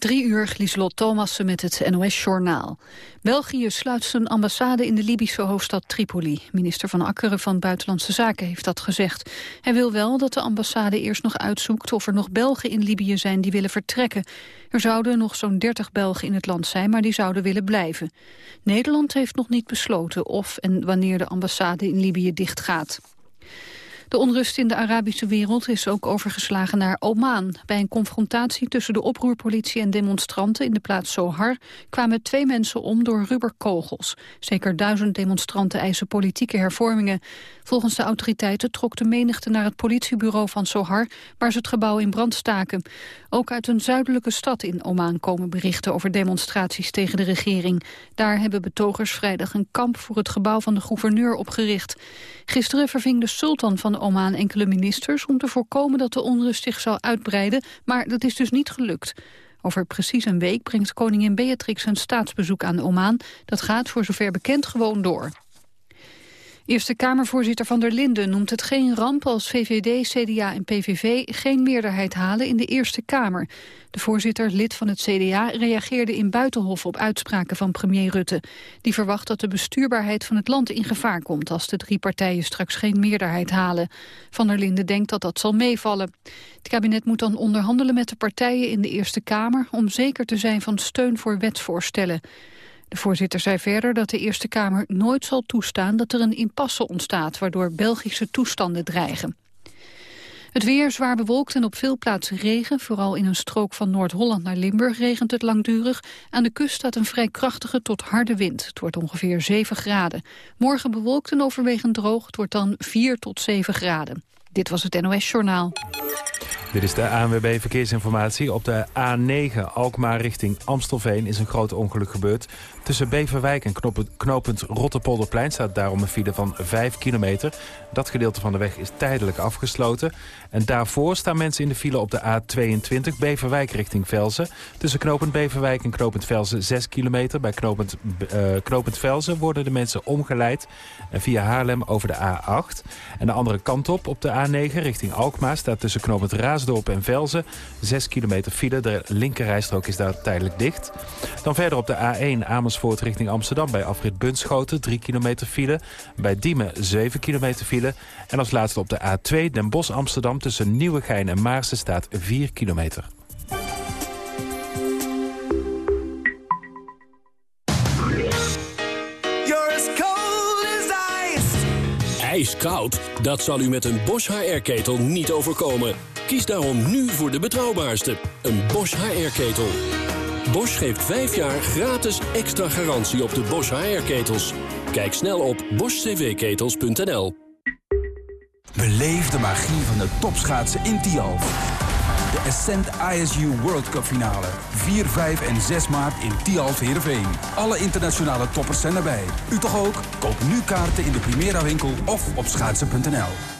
Drie uur, Lieselot Thomassen met het NOS-journaal. België sluit zijn ambassade in de Libische hoofdstad Tripoli. Minister van Akkeren van Buitenlandse Zaken heeft dat gezegd. Hij wil wel dat de ambassade eerst nog uitzoekt of er nog Belgen in Libië zijn die willen vertrekken. Er zouden nog zo'n 30 Belgen in het land zijn, maar die zouden willen blijven. Nederland heeft nog niet besloten of en wanneer de ambassade in Libië dichtgaat. De onrust in de Arabische wereld is ook overgeslagen naar Oman. Bij een confrontatie tussen de oproerpolitie en demonstranten in de plaats Sohar kwamen twee mensen om door rubberkogels. Zeker duizend demonstranten eisen politieke hervormingen. Volgens de autoriteiten trok de menigte naar het politiebureau van Sohar, waar ze het gebouw in brand staken. Ook uit een zuidelijke stad in Oman komen berichten over demonstraties tegen de regering. Daar hebben betogers vrijdag een kamp voor het gebouw van de gouverneur opgericht. Gisteren verving de sultan van Oman enkele ministers om te voorkomen dat de onrust zich zou uitbreiden, maar dat is dus niet gelukt. Over precies een week brengt koningin Beatrix een staatsbezoek aan Oman. Dat gaat voor zover bekend gewoon door. Eerste Kamervoorzitter Van der Linden noemt het geen ramp als VVD, CDA en PVV geen meerderheid halen in de Eerste Kamer. De voorzitter, lid van het CDA, reageerde in Buitenhof op uitspraken van premier Rutte. Die verwacht dat de bestuurbaarheid van het land in gevaar komt als de drie partijen straks geen meerderheid halen. Van der Linden denkt dat dat zal meevallen. Het kabinet moet dan onderhandelen met de partijen in de Eerste Kamer om zeker te zijn van steun voor wetsvoorstellen. De voorzitter zei verder dat de Eerste Kamer nooit zal toestaan dat er een impasse ontstaat waardoor Belgische toestanden dreigen. Het weer zwaar bewolkt en op veel plaatsen regen. Vooral in een strook van Noord-Holland naar Limburg regent het langdurig. Aan de kust staat een vrij krachtige tot harde wind. Het wordt ongeveer 7 graden. Morgen bewolkt en overwegend droog. Het wordt dan 4 tot 7 graden. Dit was het NOS Journaal. Dit is de ANWB Verkeersinformatie. Op de A9 Alkmaar richting Amstelveen is een groot ongeluk gebeurd. Tussen Beverwijk en knooppunt Rotterpolderplein staat daarom een file van 5 kilometer. Dat gedeelte van de weg is tijdelijk afgesloten. En daarvoor staan mensen in de file op de A22 Beverwijk richting Velzen. Tussen knooppunt Beverwijk en knooppunt Velzen 6 kilometer. Bij knooppunt, uh, knooppunt Velzen worden de mensen omgeleid en via Haarlem over de A8. En de andere kant op, op de A9 richting Alkmaar... staat tussen knooppunt Raasdorp en Velzen 6 kilometer file. De linkerrijstrook is daar tijdelijk dicht. Dan verder op de A1 Amersfoort richting Amsterdam... bij afrit Bunschoten 3 kilometer file. Bij Diemen 7 kilometer file. En als laatste op de A2 Den Bosch-Amsterdam... tussen Nieuwegein en Maarsen staat 4 kilometer. ijskoud? Dat zal u met een Bosch HR-ketel niet overkomen. Kies daarom nu voor de betrouwbaarste, een Bosch HR-ketel. Bosch geeft 5 jaar gratis extra garantie op de Bosch HR-ketels. Kijk snel op boschcvketels.nl. Beleef de magie van de topschaatsen in Tialf. De Ascent ISU World Cup finale. 4, 5 en 6 maart in Tialf Heerenveen. Alle internationale toppers zijn erbij. U toch ook? Koop nu kaarten in de Primera winkel of op schaatsen.nl.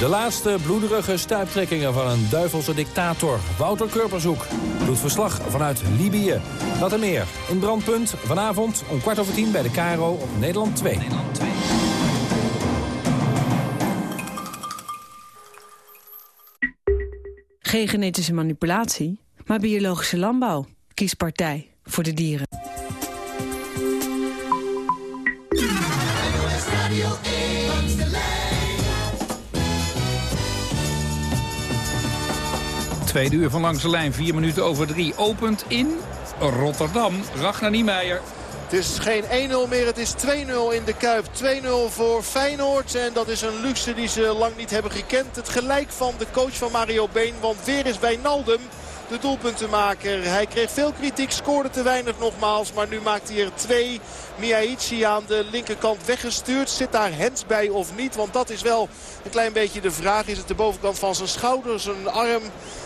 De laatste bloederige stuiptrekkingen van een duivelse dictator, Wouter Kurpershoek, doet verslag vanuit Libië. Dat en meer in Brandpunt vanavond om kwart over tien bij de Caro op Nederland 2. Nederland 2. Geen genetische manipulatie, maar biologische landbouw. Kies partij voor de dieren. Tweede uur van Langs de Lijn, vier minuten over drie. Opent in Rotterdam. Ragnar Niemeyer. Het is geen 1-0 meer, het is 2-0 in de Kuip. 2-0 voor Feyenoord en dat is een luxe die ze lang niet hebben gekend. Het gelijk van de coach van Mario Been, want weer is bij Naldum de doelpuntenmaker. Hij kreeg veel kritiek, scoorde te weinig nogmaals. Maar nu maakt hij er twee. Miyaichi aan de linkerkant weggestuurd. Zit daar Hens bij of niet? Want dat is wel een klein beetje de vraag. Is het de bovenkant van zijn schouder, zijn arm?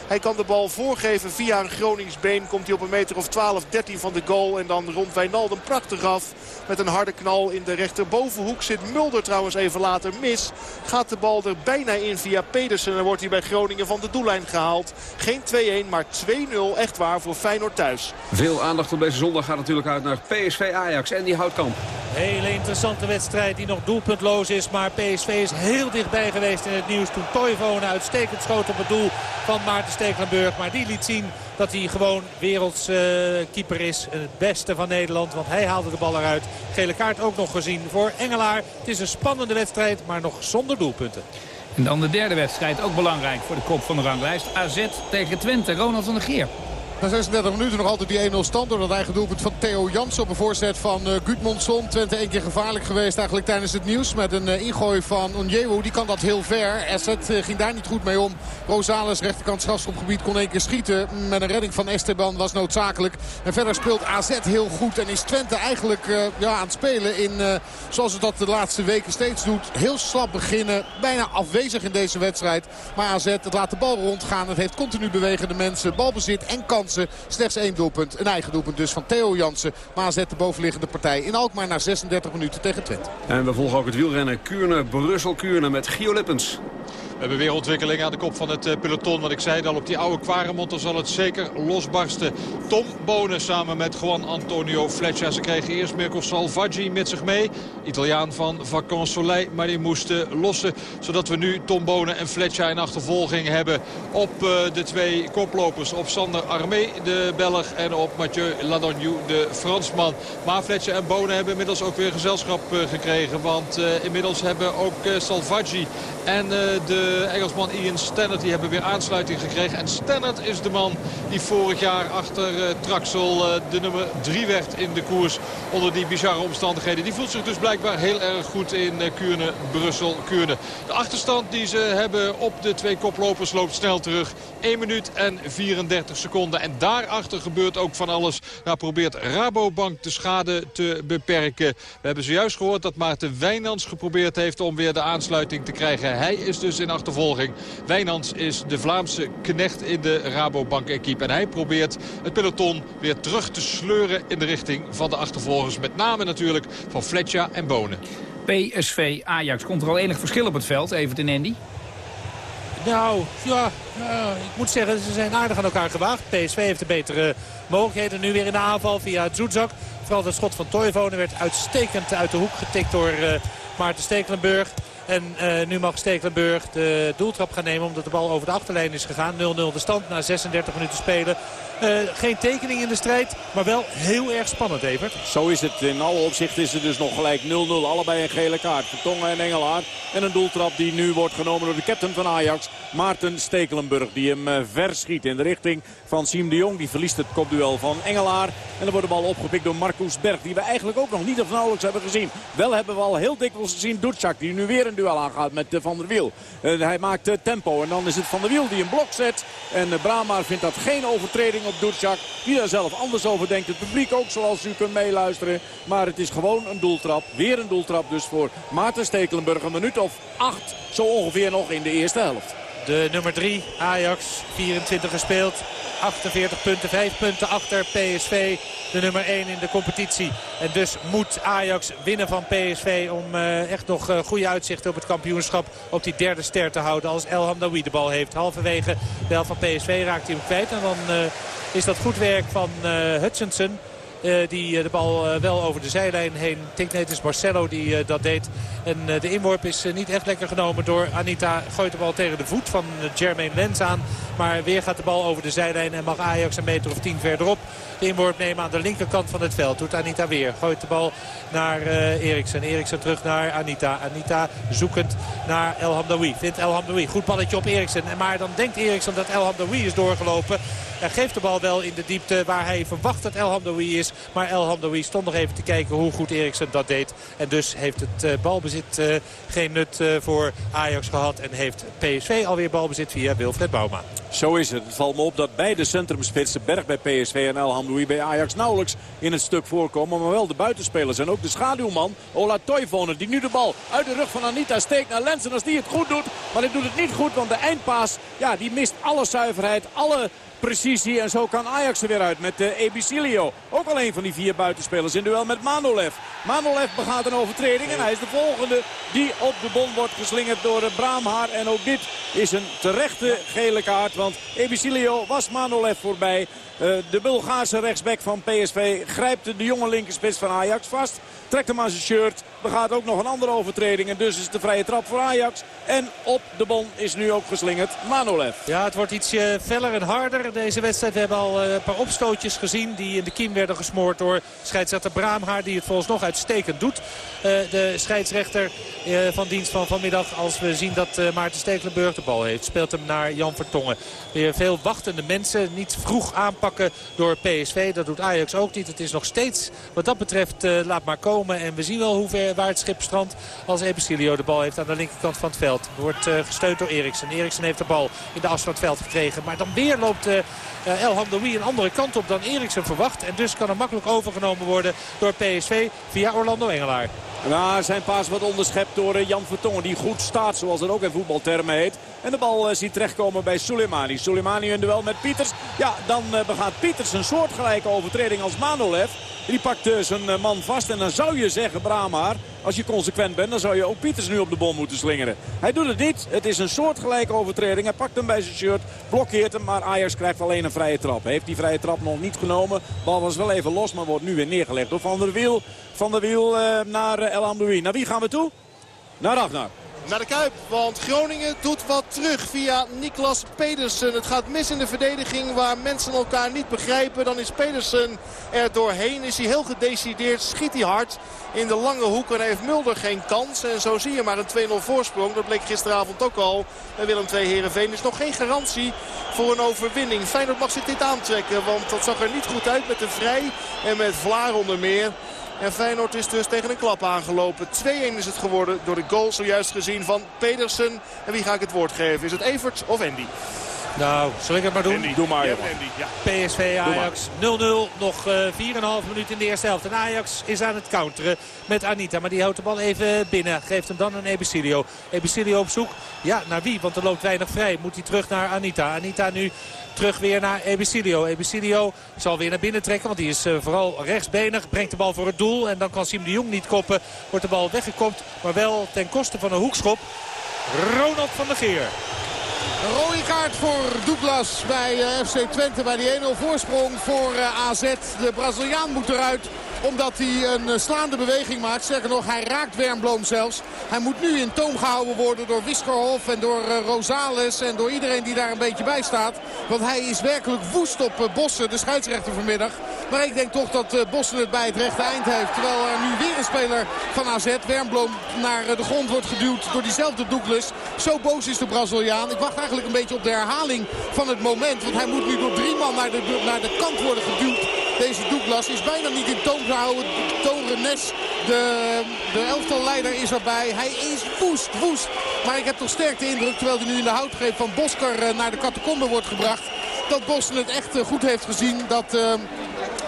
Hij kan de bal voorgeven via een Groningsbeen. Komt hij op een meter of 12, 13 van de goal. En dan rond Wijnaldum prachtig af. Met een harde knal in de rechterbovenhoek. Zit Mulder trouwens even later mis. Gaat de bal er bijna in via Pedersen. En wordt hij bij Groningen van de doellijn gehaald. Geen 2-1, maar 2-0. Echt waar voor Feyenoord thuis. Veel aandacht op deze zondag gaat natuurlijk uit naar PSV Ajax en die Houtkamp. Hele interessante wedstrijd die nog doelpuntloos is. Maar PSV is heel dichtbij geweest in het nieuws toen Toivonen uitstekend schoot op het doel van Maarten Stekelenburg. Maar die liet zien dat hij gewoon wereldkeeper uh, is. Het beste van Nederland, want hij haalde de bal eruit. Gele kaart ook nog gezien voor Engelaar. Het is een spannende wedstrijd, maar nog zonder doelpunten. En dan de derde wedstrijd, ook belangrijk voor de kop van de ranglijst. AZ tegen Twente, Ronald van der Geer. Na 36 minuten nog altijd die 1-0 stand door dat eigen doelpunt van Theo Jans op een voorzet van uh. Twente één keer gevaarlijk geweest eigenlijk tijdens het nieuws met een uh, ingooi van Onjewo. Die kan dat heel ver. Asset uh, ging daar niet goed mee om. Rosales rechterkant strafschopgebied kon één keer schieten. Met een redding van Esteban was noodzakelijk. En verder speelt AZ heel goed en is Twente eigenlijk ja, aan het spelen in zoals het dat de laatste weken steeds doet. Heel slap beginnen. Bijna afwezig in deze wedstrijd. Maar AZ het laat de bal rondgaan. Het heeft continu bewegende mensen. Balbezit en Slechts één doelpunt. Een eigen doelpunt dus van Theo Jansen. Maar zet de bovenliggende partij in Alkmaar na 36 minuten tegen Twente. En we volgen ook het wielrennen Kuurne, Brussel-Kuurne met Gio Lippens. We hebben weer ontwikkeling aan de kop van het peloton. Want ik zei al, op die oude Quaremont zal het zeker losbarsten. Tom Bonen samen met Juan Antonio Fletcher. Ze kregen eerst Mirko Salvaggi met zich mee. Italiaan van Vacances Soleil. Maar die moesten lossen. Zodat we nu Tom Bonen en Fletcher in achtervolging hebben. Op de twee koplopers. Op Sander Armé, de Belg. En op Mathieu Ladognou, de Fransman. Maar Fletcher en Bonen hebben inmiddels ook weer gezelschap gekregen. Want inmiddels hebben ook Salvaggi en de Engelsman Ian Stannard die hebben weer aansluiting gekregen. En Stannard is de man die vorig jaar achter uh, Traxel uh, de nummer 3 werd in de koers. Onder die bizarre omstandigheden. Die voelt zich dus blijkbaar heel erg goed in Kuurne, Brussel, Kuurne. De achterstand die ze hebben op de twee koplopers loopt snel terug. 1 minuut en 34 seconden. En daarachter gebeurt ook van alles. Nou probeert Rabobank de schade te beperken. We hebben zojuist gehoord dat Maarten Wijnands geprobeerd heeft om weer de aansluiting te krijgen. Hij is dus in achtervolging. Wijnands is de Vlaamse knecht in de Rabobank-equipe. En hij probeert het peloton weer terug te sleuren in de richting van de achtervolgers. Met name natuurlijk van Fletcher en Bonen. PSV Ajax. Komt er al enig verschil op het veld, even in Andy? Nou, ja, uh, ik moet zeggen, ze zijn aardig aan elkaar gewaagd. PSV heeft de betere mogelijkheden. Nu weer in de aanval via Zuzak. Vooral het schot van Toivonen werd uitstekend uit de hoek getikt door uh, Maarten Stekelenburg. En uh, nu mag Stekelenburg de doeltrap gaan nemen omdat de bal over de achterlijn is gegaan. 0-0 de stand na 36 minuten spelen. Uh, geen tekening in de strijd, maar wel heel erg spannend, Evert. Zo is het. In alle opzichten is het dus nog gelijk 0-0. Allebei een gele kaart. Vertongen en Engelaar. En een doeltrap die nu wordt genomen door de captain van Ajax. Maarten Stekelenburg. Die hem uh, verschiet in de richting van Siem de Jong. Die verliest het kopduel van Engelaar. En dan wordt de bal opgepikt door Marcus Berg. Die we eigenlijk ook nog niet of nauwelijks hebben gezien. Wel hebben we al heel dikwijls gezien Doetschak. Die nu weer een duel aangaat met Van der Wiel. Hij maakt tempo. En dan is het Van der Wiel die een blok zet. En Brahma vindt dat geen overtreding op Doetjak. Die daar zelf anders over denkt. Het publiek ook zoals u kunt meeluisteren. Maar het is gewoon een doeltrap. Weer een doeltrap dus voor Maarten Stekelenburg. Een minuut of acht zo ongeveer nog in de eerste helft. De nummer 3, Ajax, 24 gespeeld. 48 punten, 5 punten achter PSV. De nummer 1 in de competitie. En dus moet Ajax winnen van PSV om uh, echt nog uh, goede uitzichten op het kampioenschap. Op die derde ster te houden als El Hamdawi de bal heeft. Halverwege de helft van PSV raakt hij hem kwijt. En dan uh, is dat goed werk van Hutchinson. Uh, die uh, de bal uh, wel over de zijlijn heen. Ik denk net is Marcelo die dat deed. En de inworp is niet echt lekker genomen door Anita. Gooit de bal tegen de voet van Jermaine Lens aan. Maar weer gaat de bal over de zijlijn en mag Ajax een meter of tien verderop de inworp nemen aan de linkerkant van het veld. Doet Anita weer. Gooit de bal naar uh, Eriksen. Eriksen terug naar Anita. Anita zoekend naar El Hamdawi. Vindt El Hamdawi. Goed balletje op Eriksen. Maar dan denkt Eriksen dat El Hamdawi is doorgelopen. Hij geeft de bal wel in de diepte waar hij verwacht dat El Hamdawi is. Maar El Hamdoui stond nog even te kijken hoe goed Eriksen dat deed. En dus heeft het balbezit geen nut voor Ajax gehad. En heeft PSV alweer balbezit via Wilfred Bouma. Zo is het. Het valt me op dat beide centrumspitsen, Berg bij PSV en El Hamdoui bij Ajax nauwelijks in het stuk voorkomen. Maar wel de buitenspelers en ook de schaduwman Ola Toivonen die nu de bal uit de rug van Anita steekt naar Lensen als die het goed doet. Maar hij doet het niet goed, want de eindpaas ja, die mist alle zuiverheid, alle precisie. En zo kan Ajax er weer uit met uh, Ebicilio. Ook al een van die vier buitenspelers in duel met Manolev. Manolev begaat een overtreding en hij is de volgende die op de bon wordt geslingerd door uh, Braamhaar. En ook dit is een terechte gele kaart, want Ebicilio was Manolev voorbij. Uh, de Bulgaarse rechtsback van PSV grijpt de jonge linkerspits van Ajax vast. Trekt hem aan zijn shirt. Begaat ook nog een andere overtreding. En dus is de vrije trap voor Ajax. En op de bon is nu ook geslingerd Manolev. Ja, het wordt ietsje feller en harder deze wedstrijd. We hebben al een paar opstootjes gezien die in de kiem werden gesmoord door scheidsrechter Braamhaar. Die het volgens nog uitstekend doet. de scheidsrechter van dienst van vanmiddag. Als we zien dat Maarten Stekelenburg de bal heeft. Speelt hem naar Jan Vertongen. Weer veel wachtende mensen. Niet vroeg aanpakken door PSV. Dat doet Ajax ook niet. Het is nog steeds wat dat betreft laat maar komen. En we zien wel hoe ver, waar het schip strandt als Ebesilio de bal heeft aan de linkerkant van het veld. Wordt uh, gesteund door Eriksen. Eriksen heeft de bal in de as van het veld gekregen. Maar dan weer loopt uh, El Hamdoui een andere kant op dan Eriksen verwacht. En dus kan er makkelijk overgenomen worden door PSV via Orlando Engelaar. Ja, zijn paas wordt onderschept door Jan Vertongen. Die goed staat, zoals dat ook in voetbaltermen heet. En de bal uh, ziet terechtkomen bij Soleimani. Soleimani in duel met Pieters. Ja, dan uh, begaat Pieters een soortgelijke overtreding als Manolev. Die pakt zijn man vast. En dan zou je zeggen, Brahmaar, als je consequent bent... dan zou je ook Pieters nu op de bom moeten slingeren. Hij doet het niet. Het is een soortgelijke overtreding. Hij pakt hem bij zijn shirt, blokkeert hem. Maar Ajax krijgt alleen een vrije trap. Hij heeft die vrije trap nog niet genomen. Bal was wel even los, maar wordt nu weer neergelegd door Van der Wiel. Van der Wiel naar El. Naar wie gaan we toe? Naar Ragnar naar de Kuip. Want Groningen doet wat terug via Niklas Pedersen. Het gaat mis in de verdediging waar mensen elkaar niet begrijpen. Dan is Pedersen er doorheen. Is hij heel gedecideerd. Schiet hij hard in de lange hoek. En heeft Mulder geen kans. En zo zie je maar een 2-0 voorsprong. Dat bleek gisteravond ook al bij Willem II Herenveen. is nog geen garantie voor een overwinning. Feyenoord mag zich dit aantrekken. Want dat zag er niet goed uit met de Vrij en met Vlaar onder meer. En Feyenoord is dus tegen een klap aangelopen. 2-1 is het geworden door de goal zojuist gezien van Pedersen. En wie ga ik het woord geven? Is het Evert of Andy? Nou, zal ik het maar doen? Andy, doe maar. Ja, ja. PSV Ajax 0-0. Nog uh, 4,5 minuten in de eerste helft. En Ajax is aan het counteren met Anita. Maar die houdt de bal even binnen. Geeft hem dan een Ebicilio. Ebicilio op zoek. Ja, naar wie? Want er loopt weinig vrij. Moet hij terug naar Anita. Anita nu terug weer naar Ebicilio. Ebicilio zal weer naar binnen trekken. Want die is uh, vooral rechtsbenig. Brengt de bal voor het doel. En dan kan Siem de Jong niet koppen. Wordt de bal weggekopt. Maar wel ten koste van een hoekschop. Ronald van der Geer. Een rode kaart voor Douglas bij uh, FC Twente bij die 1-0 voorsprong voor uh, AZ. De Braziliaan moet eruit omdat hij een uh, slaande beweging maakt. Sterker nog, hij raakt Wernbloem zelfs. Hij moet nu in toom gehouden worden door Wiskerhof en door Rosales en door iedereen die daar een beetje bij staat. Want hij is werkelijk woest op Bossen, de scheidsrechter vanmiddag. Maar ik denk toch dat Bossen het bij het rechte eind heeft. Terwijl er nu weer een speler van AZ, Wernbloem, naar de grond wordt geduwd door diezelfde Douglas. Zo boos is de Braziliaan. Ik wacht eigenlijk een beetje op de herhaling van het moment. Want hij moet nu door drie man naar de, naar de kant worden geduwd. Deze Douglas is bijna niet in toom gehouden. Toon Renes, de, de elftalleider, is erbij. Hij is woest, woest. Maar ik heb toch sterk de indruk, terwijl hij nu in de houtgreep van Bosker naar de catacombe wordt gebracht. Dat Boston het echt goed heeft gezien. Dat... Uh,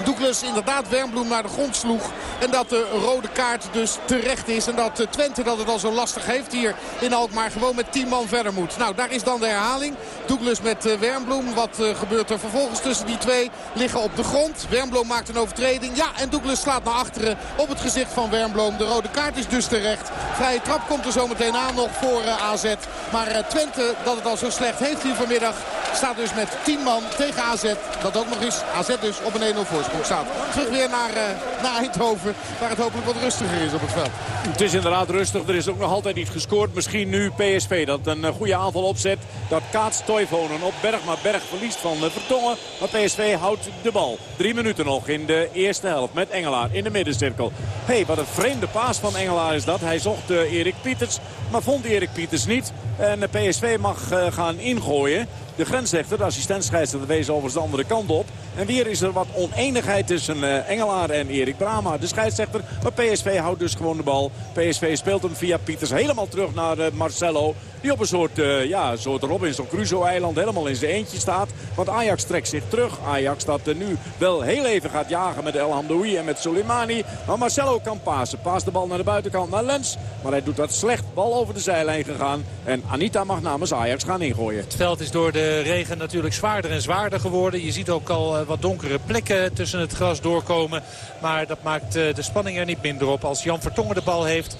Douglas inderdaad Wernbloem naar de grond sloeg. En dat de rode kaart dus terecht is. En dat Twente dat het al zo lastig heeft hier in Alkmaar gewoon met 10 man verder moet. Nou, daar is dan de herhaling. Douglas met Wernbloem. Wat gebeurt er vervolgens tussen die twee? Liggen op de grond. Wernbloem maakt een overtreding. Ja, en Douglas slaat naar achteren op het gezicht van Wernbloem. De rode kaart is dus terecht. Vrije trap komt er zo meteen aan nog voor AZ. Maar Twente, dat het al zo slecht heeft hier vanmiddag, staat dus met 10 man tegen AZ. Dat ook nog eens AZ dus op een 1-0 voorsprong staat. Terug weer naar naar Eindhoven. Waar het hopelijk wat rustiger is op het veld. Het is inderdaad rustig. Er is ook nog altijd niet gescoord. Misschien nu PSV dat een goede aanval opzet. Dat kaatst Toivonen op Berg. Maar Berg verliest van Vertongen. Maar PSV houdt de bal. Drie minuten nog in de eerste helft met Engelaar in de middencirkel. Hé, hey, wat een vreemde paas van Engelaar is dat. Hij zocht Erik Pieters, maar vond Erik Pieters niet. En de PSV mag gaan ingooien. De grensrechter, de assistent-scheidsrechter, wees overigens de andere kant op. En weer is er wat oneenigheid tussen uh, Engelaar en Erik Brama. De scheidsrechter, maar PSV houdt dus gewoon de bal. PSV speelt hem via Pieters helemaal terug naar uh, Marcelo. Die op een soort, uh, ja, soort Robinson Crusoe-eiland helemaal in zijn eentje staat. Want Ajax trekt zich terug. Ajax dat nu wel heel even gaat jagen met El Hamdoui en met Soleimani. Maar Marcelo kan pasen. Paast de bal naar de buitenkant naar Lens. Maar hij doet dat slecht. Bal over de zijlijn gegaan. En Anita mag namens Ajax gaan ingooien. Het veld is door de regen natuurlijk zwaarder en zwaarder geworden. Je ziet ook al wat donkere plekken tussen het gras doorkomen. Maar dat maakt de spanning er niet minder op. Als Jan Vertongen de bal heeft,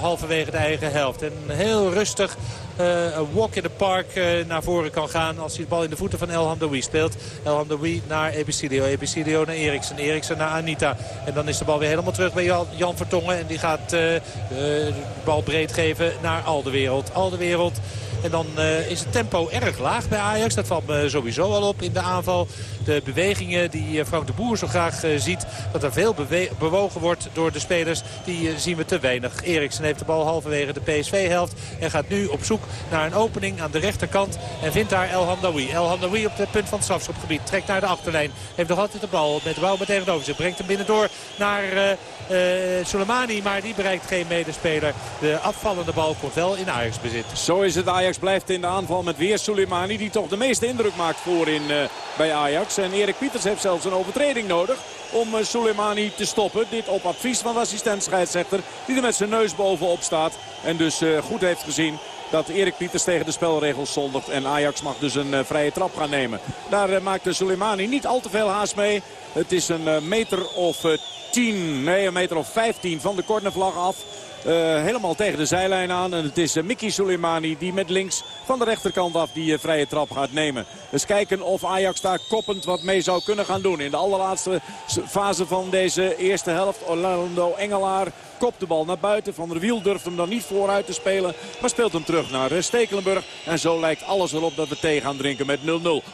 halverwege de eigen helft. En heel rustig een walk in the park naar voren kan gaan. Als hij de bal in de voeten van El Hamdoui speelt. El Hamdoui naar Ebicidio. Ebicidio naar Eriksen. Eriksen naar Anita. En dan is de bal weer helemaal terug bij Jan, Jan Vertongen. En die gaat de bal breed geven naar Aldewereld. Aldewereld. En dan uh, is het tempo erg laag bij Ajax. Dat valt me sowieso al op in de aanval. De bewegingen die Frank de Boer zo graag uh, ziet. Dat er veel bewogen wordt door de spelers. Die zien we te weinig. Eriksen heeft de bal halverwege de PSV-helft. En gaat nu op zoek naar een opening aan de rechterkant. En vindt daar El Hamdawi. El Hamdawi op het punt van het strafschopgebied. Trekt naar de achterlijn. Heeft nog altijd de bal met de bal met tegenover zich. Brengt hem binnendoor naar Soleimani. Maar die bereikt geen medespeler. De afvallende bal komt wel in Ajax bezit. Zo is het Ajax blijft in de aanval met weer Soleimani. Die toch de meeste indruk maakt voorin uh, bij Ajax. En Erik Pieters heeft zelfs een overtreding nodig om uh, Soleimani te stoppen. Dit op advies van de assistent scheidsrechter. Die er met zijn neus bovenop staat. En dus uh, goed heeft gezien dat Erik Pieters tegen de spelregels zondigt. En Ajax mag dus een vrije trap gaan nemen. Daar maakte Soleimani niet al te veel haast mee. Het is een meter of 10, nee een meter of 15 van de cornervlag af. Uh, helemaal tegen de zijlijn aan. En het is uh, Mickey Soleimani die met links van de rechterkant af die uh, vrije trap gaat nemen. Dus kijken of Ajax daar koppend wat mee zou kunnen gaan doen. In de allerlaatste fase van deze eerste helft. Orlando Engelaar kopt de bal naar buiten. Van der Wiel durft hem dan niet vooruit te spelen. Maar speelt hem terug naar Stekelenburg. En zo lijkt alles erop dat we thee gaan drinken met 0-0.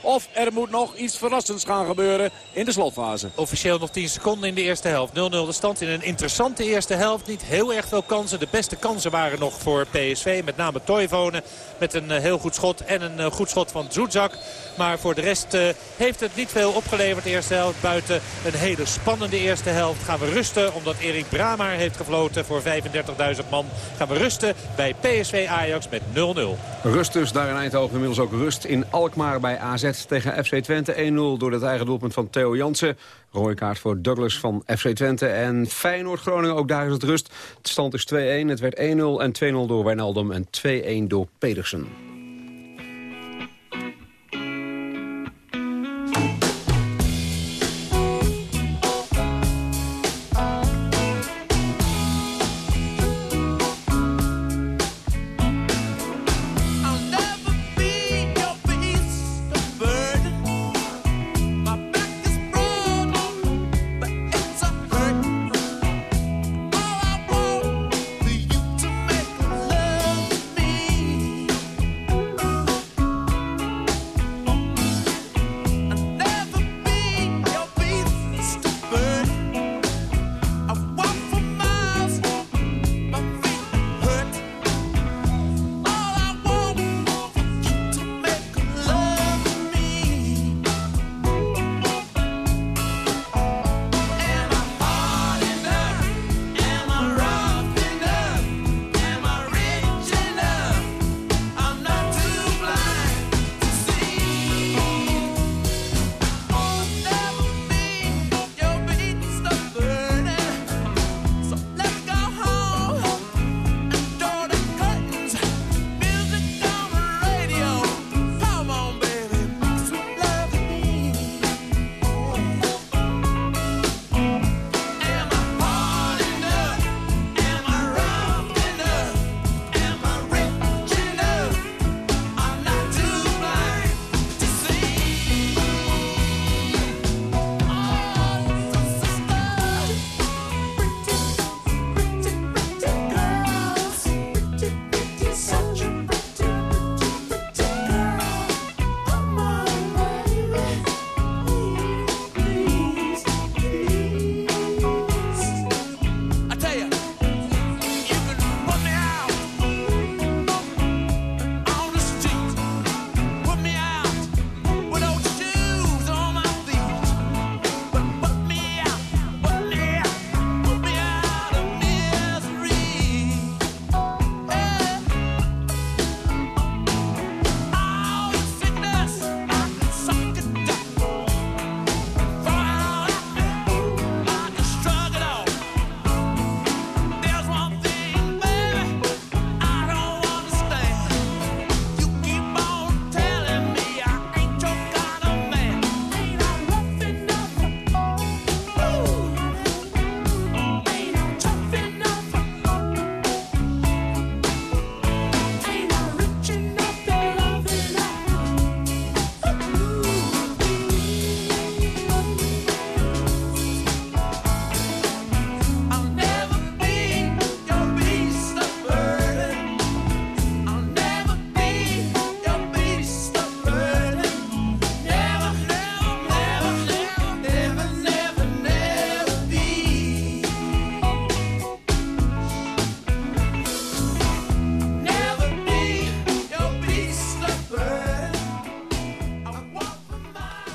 Of er moet nog iets verrassends gaan gebeuren in de slotfase. Officieel nog 10 seconden in de eerste helft. 0-0 de stand in een interessante eerste helft. Niet heel erg veel kansen. De beste kansen waren nog voor PSV. Met name Toivonen met een heel goed schot. En een goed schot van Zuzak. Maar voor de rest heeft het niet veel opgeleverd de eerste helft. Buiten een hele spannende eerste helft gaan we rusten. Omdat Erik Brama heeft voor 35.000 man. Gaan we rusten bij PSV Ajax met 0-0. Rust dus daar in Eindhoven. Inmiddels ook rust in Alkmaar bij AZ tegen FC Twente. 1-0 door het eigen doelpunt van Theo Jansen. Rode kaart voor Douglas van FC Twente. En Feyenoord-Groningen, ook daar is het rust. De stand is 2-1. Het werd 1-0 en 2-0 door Wijnaldum en 2-1 door Pedersen.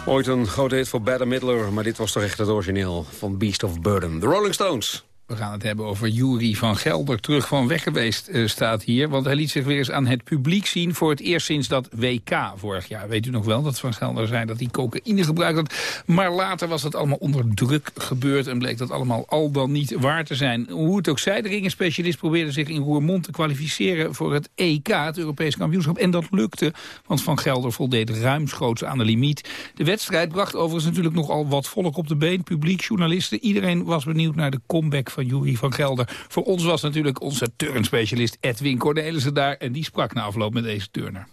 Ooit een grote hit voor Better Midler, maar dit was toch echt het origineel van Beast of Burden. De Rolling Stones. We gaan het hebben over Jury van Gelder. Terug van weg geweest uh, staat hier. Want hij liet zich weer eens aan het publiek zien... voor het eerst sinds dat WK vorig jaar. Weet u nog wel dat Van Gelder zei dat hij cocaïne gebruikt had. Maar later was dat allemaal onder druk gebeurd... en bleek dat allemaal al dan niet waar te zijn. Hoe het ook zij, de ringenspecialist probeerde zich in Roermond te kwalificeren... voor het EK, het Europees kampioenschap. En dat lukte, want Van Gelder voldeed ruimschoots aan de limiet. De wedstrijd bracht overigens natuurlijk nogal wat volk op de been. Publiek, journalisten, iedereen was benieuwd naar de comeback van Jury van Gelder. Voor ons was natuurlijk onze turnspecialist Edwin Cornelissen daar. En die sprak na afloop met deze turner.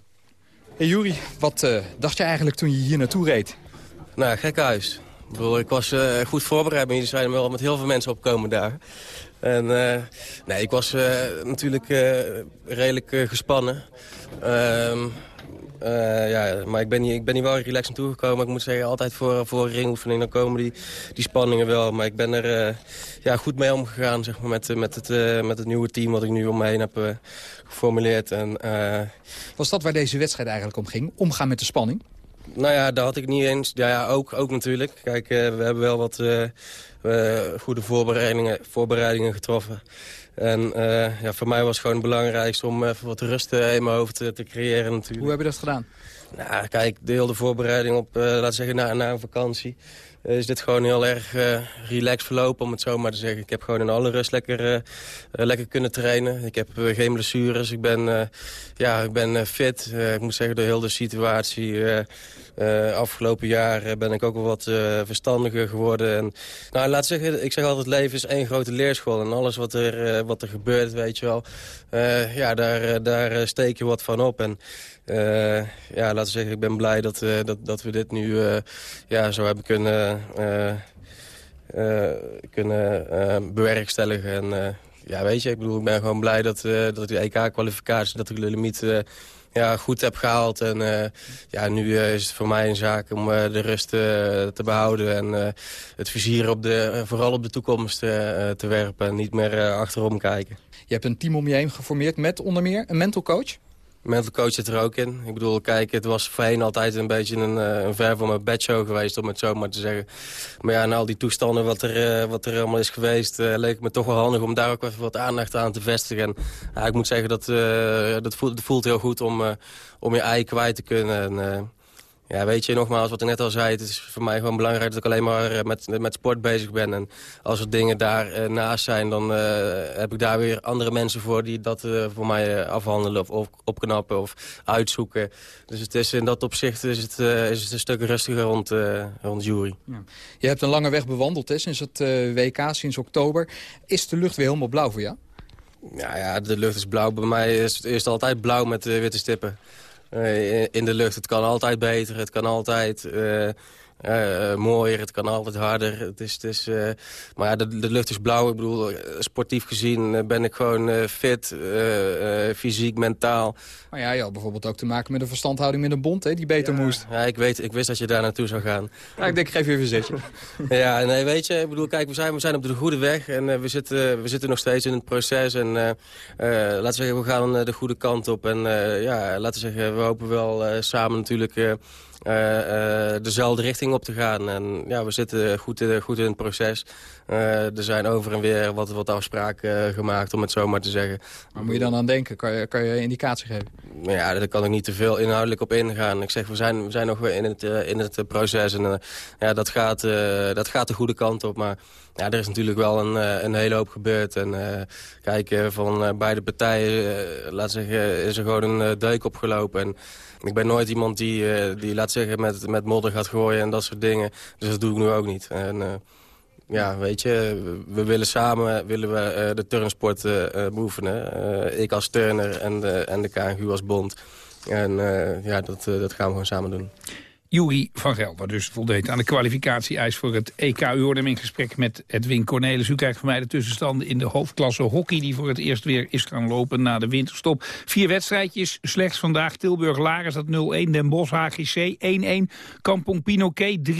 Hey Jury, wat uh, dacht je eigenlijk toen je hier naartoe reed? Nou, gek huis. Ik, bedoel, ik was uh, goed voorbereid, maar jullie zijn wel met heel veel mensen opkomen daar. En uh, nee, ik was natuurlijk redelijk gespannen. Uh, ja, maar ik ben, hier, ik ben hier wel relaxed naartoe gekomen. Ik moet zeggen, altijd voor, voor ringoefening dan komen die, die spanningen wel. Maar ik ben er uh, ja, goed mee omgegaan zeg maar, met, met, het, uh, met het nieuwe team wat ik nu om me heen heb geformuleerd. En, Was dat waar deze wedstrijd eigenlijk om ging? Omgaan met de spanning? Nou ja, daar had ik niet eens. Ja, ja ook, ook natuurlijk. Kijk, we hebben wel wat goede voorbereidingen, voorbereidingen getroffen. En uh, ja, voor mij was het gewoon het belangrijkste om even wat rust eh, in mijn hoofd te, te creëren natuurlijk. Hoe heb je dat gedaan? Nou, kijk, de hele voorbereiding op, uh, laten zeggen, na, na een vakantie... is dit gewoon heel erg relaxed verlopen, om het zo maar te zeggen. Ik heb gewoon in alle rust lekker, lekker kunnen trainen. Ik heb geen blessures. Ik ben, ja, ik ben fit. ik moet zeggen, door heel de situatie uh, afgelopen jaar ben ik ook wel wat uh, verstandiger geworden. En, nou, laat zeggen, ik zeg altijd, leven is één grote leerschool. En alles wat er, wat er gebeurt, weet je wel, ja, daar, daar steek je wat van op. En ja, laten zeggen, ik ben blij dat, dat, dat we dit nu ja, zo hebben kunnen, kunnen bewerkstelligen. En ja, weet je, ik bedoel, ik ben gewoon blij dat, dat die EK-kwalificatie, dat de limiet ja, goed heb gehaald. En uh, ja, nu uh, is het voor mij een zaak om uh, de rust te behouden. En het vizier op de, vooral op de toekomst te werpen. En niet meer achterom kijken. Je hebt een team om je heen geformeerd met onder meer een mental coach? Mental coach zit er ook in. Ik bedoel, kijk, het was voorheen altijd een beetje een, een ver van mijn bedshow geweest, om het zo maar te zeggen. Maar ja, na al die toestanden wat er, wat er allemaal is geweest, uh, leek het me toch wel handig om daar ook even wat aandacht aan te vestigen. En ik moet zeggen, dat, uh, dat, voelt, voelt heel goed om, om je ei kwijt te kunnen. En, ja, weet je, nogmaals, wat ik net al zei... het is voor mij gewoon belangrijk dat ik alleen maar eh, met, met sport bezig ben. En als er dingen daar uh, naast zijn, dan uh, heb ik daar weer andere mensen voor... die dat uh, voor mij afhandelen of, of, opknappen of uitzoeken. Dus het is, in dat opzicht is het, is het een stuk rustiger rond, rond jury. Ja. Je hebt een lange weg bewandeld hè, sinds het WK, sinds oktober. Is de lucht weer helemaal blauw voor jou? Ja, ja de lucht is blauw. Bij mij is, is het altijd blauw met witte stippen. Eh, in de lucht. Het kan altijd beter, het kan altijd uh, uh, mooier, het kan altijd harder. Het is, het is, uh, maar ja, de, de, lucht is blauw. Ik bedoel, sportief gezien ben ik gewoon fit, fysiek, mentaal. Maar ja, je had bijvoorbeeld ook te maken met een verstandhouding met een bond, hè, die beter moest. Ja, ik, weet, ik wist dat je daar naartoe zou gaan. Ja, ik denk, ik geef je even een zetje. ja, nee, weet je, ik bedoel, kijk, we zijn, we zijn op de goede weg en we, zitten, we zitten nog steeds in het proces. En laten we zeggen, we gaan de goede kant op. En ja, laten we zeggen, we hopen wel samen natuurlijk dezelfde richting op te gaan. En ja, we zitten goed, in, goed in het proces. Er zijn over en weer wat, wat afspraken gemaakt, om het zo maar te zeggen. Waar moet je dan aan denken? Kan je, kan je indicatie geven? Ja, daar kan ik niet te veel inhoudelijk op ingaan. Ik zeg, we zijn, we zijn nog in het, in het proces. En ja, dat gaat, dat gaat de goede kant op. Maar ja, er is natuurlijk wel een, een hele hoop gebeurd. En kijk, van beide partijen, laat zeggen, is er gewoon een deuk opgelopen. En ik ben nooit iemand die, uh, die laat zeggen, met, met modder gaat gooien en dat soort dingen. Dus dat doe ik nu ook niet. En uh, ja, weet je, we willen samen willen we, uh, de turnsport beoefenen. ik als turner en de, en de KNGU als bond. En ja, dat, dat gaan we gewoon samen doen. Jury van Gelder dus voldeed aan de kwalificatie-eis voor het EK. U hoorde hem in gesprek met Edwin Cornelis. U kijkt voor mij de tussenstanden in de hoofdklasse hockey... die voor het eerst weer is gaan lopen na de winterstop. Vier wedstrijdjes, slechts vandaag. Tilburg-Laren dat 0-1, Den Bosch HGC 1-1, Kampong Pinoquet 3-4...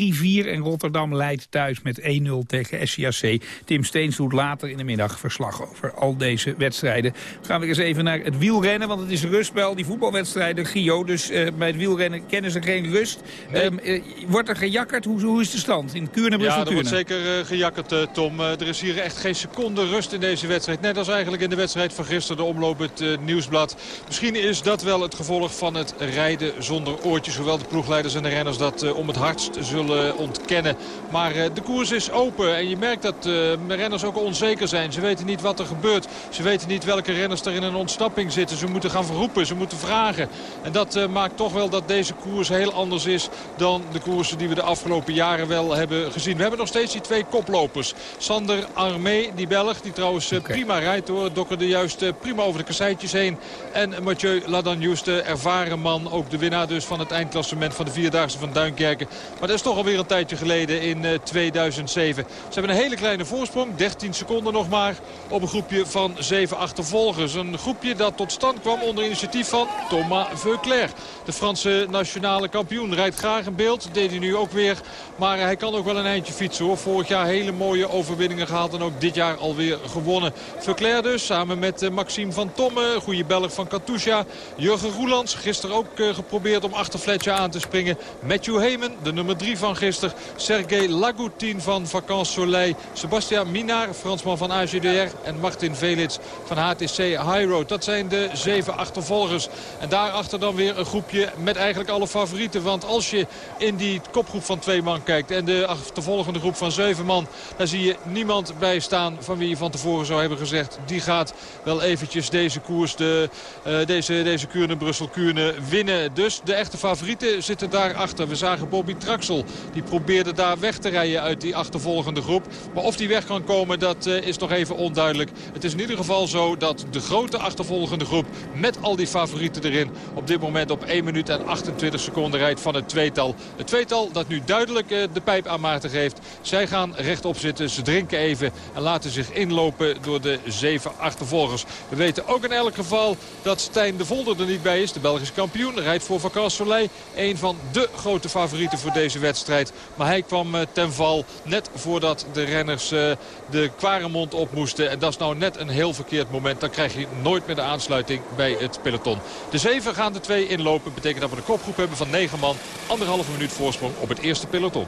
en Rotterdam leidt thuis met 1-0 tegen SCAC. Tim Steens doet later in de middag verslag over al deze wedstrijden. Gaan we eens even naar het wielrennen, want het is rust bij al die voetbalwedstrijden. Gio, dus uh, bij het wielrennen kennen ze geen rust... Ehm, eh, wordt er gejakkerd? Hoe, hoe, is de stand in Kuurne, Brussel, Ja, er wordt zeker uh, gejakkerd, Tom. er is hier echt geen seconde rust in deze wedstrijd. Net als eigenlijk in de wedstrijd van gisteren, de omloop het nieuwsblad. Misschien is dat wel het gevolg van het rijden zonder oortjes. Hoewel de ploegleiders en de renners dat om het hardst zullen ontkennen. Maar de koers is open en je merkt dat de renners ook onzeker zijn. Ze weten niet wat er gebeurt. Ze weten niet welke renners er in een ontsnapping zitten. Ze moeten gaan verroepen, ze moeten vragen. En dat maakt toch wel dat deze koers heel anders is dan de koersen die we de afgelopen jaren wel hebben gezien. We hebben nog steeds die twee koplopers. Sander Armé, die Belg, die trouwens uh, prima rijdt hoor. Dokkerde juist uh, prima over de kasseitjes heen. En Mathieu Ladanjous, de ervaren man. Ook de winnaar dus van het eindklassement van de Vierdaagse van Duinkerken. Maar dat is toch alweer een tijdje geleden in 2007. Ze hebben een hele kleine voorsprong. 13 seconden nog maar op een groepje van 7 achtervolgers. Een groepje dat tot stand kwam onder initiatief van Thomas Veuclair. De Franse nationale kampioen rijdt graag een beeld. Deed hij nu ook weer. Maar hij kan ook wel een eindje fietsen hoor. Vorig jaar hele mooie overwinningen gehaald. En ook dit jaar alweer gewonnen. Veuclair dus samen met eh, Maxime van Tomme. Goede Belg van Katusha. Jurgen Roelands. Gisteren ook eh, geprobeerd om achter Fletcher aan te springen. Matthew Heyman, de nummer 3 van gisteren. Sergej Lagoutin van Vacances Soleil. Sebastian Minar, Fransman van AGDR. En Martin Velits van HTC High Road. Dat zijn de zeven achtervolgers. En daarachter dan weer een groepje met eigenlijk alle favorieten. Want als je in die kopgroep van twee man kijkt en de achtervolgende groep van zeven man... daar zie je niemand bij staan van wie je van tevoren zou hebben gezegd... die gaat wel eventjes deze koers, de, uh, deze, deze Kuurne, Brussel-Kuurne winnen. Dus de echte favorieten zitten daarachter. We zagen Bobby Traxel, die probeerde daar weg te rijden uit die achtervolgende groep. Maar of die weg kan komen, dat uh, is nog even onduidelijk. Het is in ieder geval zo dat de grote achtervolgende groep met al die favorieten erin op dit moment op 1 minuut en 28 seconden rijdt van het Het tweetal dat nu duidelijk uh, de pijp aan Maarten geeft. Zij gaan rechtop zitten, ze drinken even en laten zich inlopen door de zeven achtervolgers. We weten ook in elk geval dat Stijn de Volder er niet bij is. De Belgische kampioen rijdt voor Vacances Soleil. Een van de grote favorieten voor deze wedstrijd. Maar hij kwam uh, ten val net voordat de renners uh, de Kwaremond op moesten. En dat is nou net een heel verkeerd moment. Dan krijg je nooit meer de aansluiting bij het peloton. De zeven gaan de twee inlopen. Betekent dat we een kopgroep hebben van negen man. Anderhalve minuut voorsprong op het eerste peloton.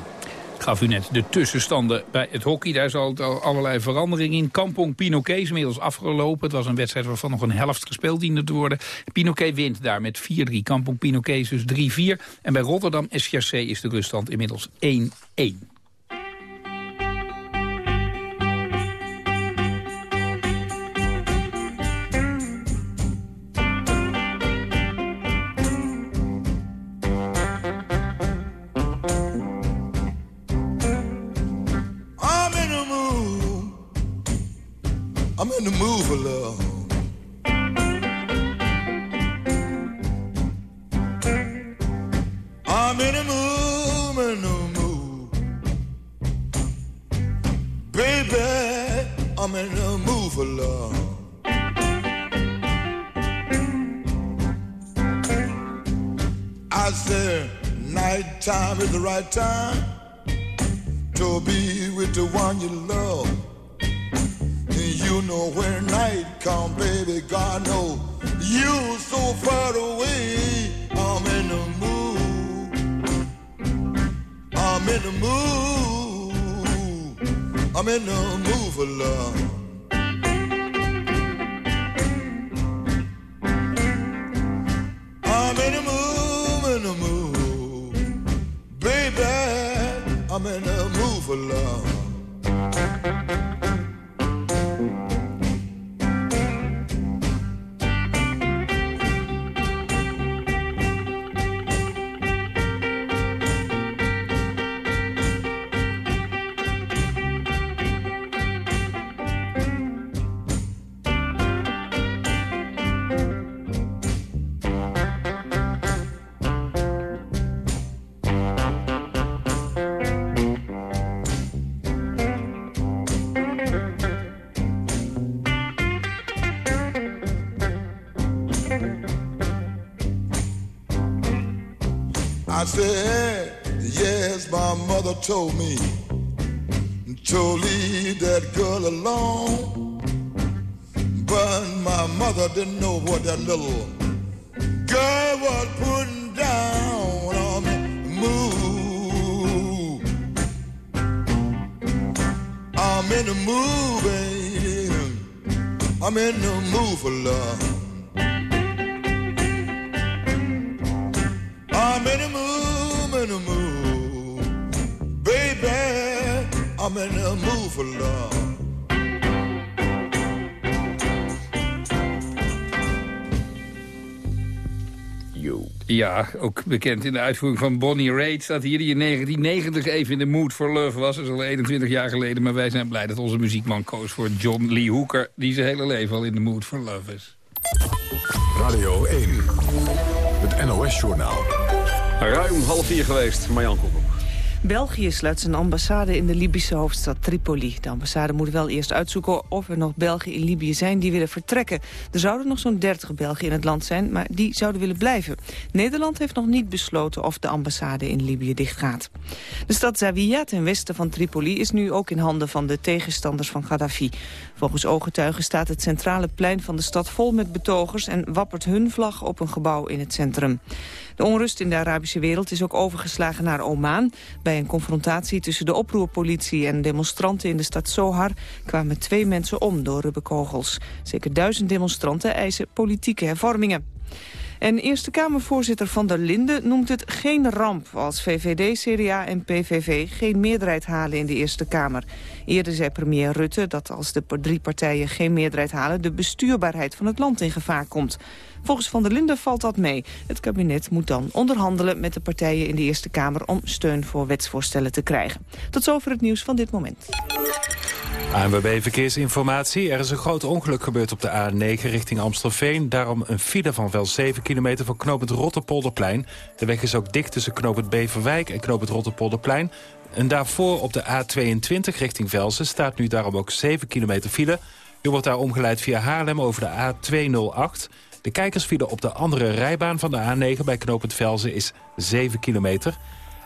Gaf u net de tussenstanden bij het hockey. Daar is al allerlei verandering in. Kampong Pinoquet is inmiddels afgelopen. Het was een wedstrijd waarvan nog een helft gespeeld diende te worden. Pinoquet wint daar met 4-3. Kampong Pinoquet is dus 3-4. En bij Rotterdam SGRC is de ruststand inmiddels 1-1. Mother told me to leave that girl alone. But my mother didn't know what that little girl was putting down on me. mood. I'm in the mood, baby. I'm in the mood for love. For love. Ja, ook bekend in de uitvoering van Bonnie Raitt. Staat hier die in 1990 even in de mood for love was. Dat is al 21 jaar geleden. Maar wij zijn blij dat onze muziekman koos voor John Lee Hooker... die zijn hele leven al in de mood for love is. Radio 1, het NOS-journaal. Ruim half vier geweest, Marjan Koekoek. België sluit zijn ambassade in de Libische hoofdstad Tripoli. De ambassade moet wel eerst uitzoeken of er nog Belgen in Libië zijn die willen vertrekken. Er zouden nog zo'n 30 Belgen in het land zijn, maar die zouden willen blijven. Nederland heeft nog niet besloten of de ambassade in Libië dichtgaat. De stad Zawiya ten westen van Tripoli is nu ook in handen van de tegenstanders van Gaddafi. Volgens ooggetuigen staat het centrale plein van de stad vol met betogers en wappert hun vlag op een gebouw in het centrum. De onrust in de Arabische wereld is ook overgeslagen naar Oman. Bij een confrontatie tussen de oproerpolitie en demonstranten in de stad Sohar kwamen twee mensen om door rubberkogels. Zeker duizend demonstranten eisen politieke hervormingen. En Eerste Kamervoorzitter Van der Linden noemt het geen ramp... als VVD, CDA en PVV geen meerderheid halen in de Eerste Kamer. Eerder zei premier Rutte dat als de drie partijen geen meerderheid halen... de bestuurbaarheid van het land in gevaar komt. Volgens Van der Linden valt dat mee. Het kabinet moet dan onderhandelen met de partijen in de Eerste Kamer... om steun voor wetsvoorstellen te krijgen. Tot zover het nieuws van dit moment. ANWB Verkeersinformatie. Er is een groot ongeluk gebeurd op de A9 richting Amstelveen. Daarom een file van wel 7 kilometer van knooppunt Rotterpolderplein. De weg is ook dicht tussen knooppunt Beverwijk en knooppunt Rotterpolderplein. En daarvoor op de A22 richting Velsen staat nu daarom ook 7 kilometer file. U wordt daar omgeleid via Haarlem over de A208. De kijkersfile op de andere rijbaan van de A9 bij knooppunt Velzen is 7 kilometer.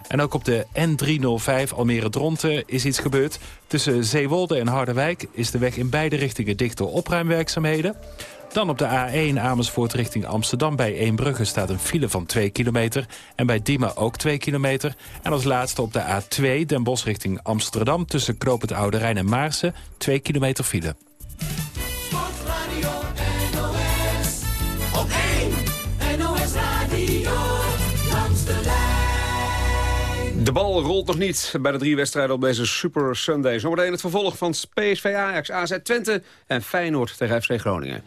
En ook op de N305 Almere-Dronten is iets gebeurd. Tussen Zeewolde en Harderwijk is de weg in beide richtingen dicht door opruimwerkzaamheden. Dan op de A1 Amersfoort richting Amsterdam bij Eembrugge staat een file van 2 kilometer. En bij Diemen ook 2 kilometer. En als laatste op de A2 Den Bosch richting Amsterdam tussen Knoop Oude Rijn en Maarsen 2 kilometer file. De bal rolt nog niet bij de drie wedstrijden op deze Super Sunday. Zometeen het vervolg van PSV Ajax, AZ Twente en Feyenoord tegen FC Groningen.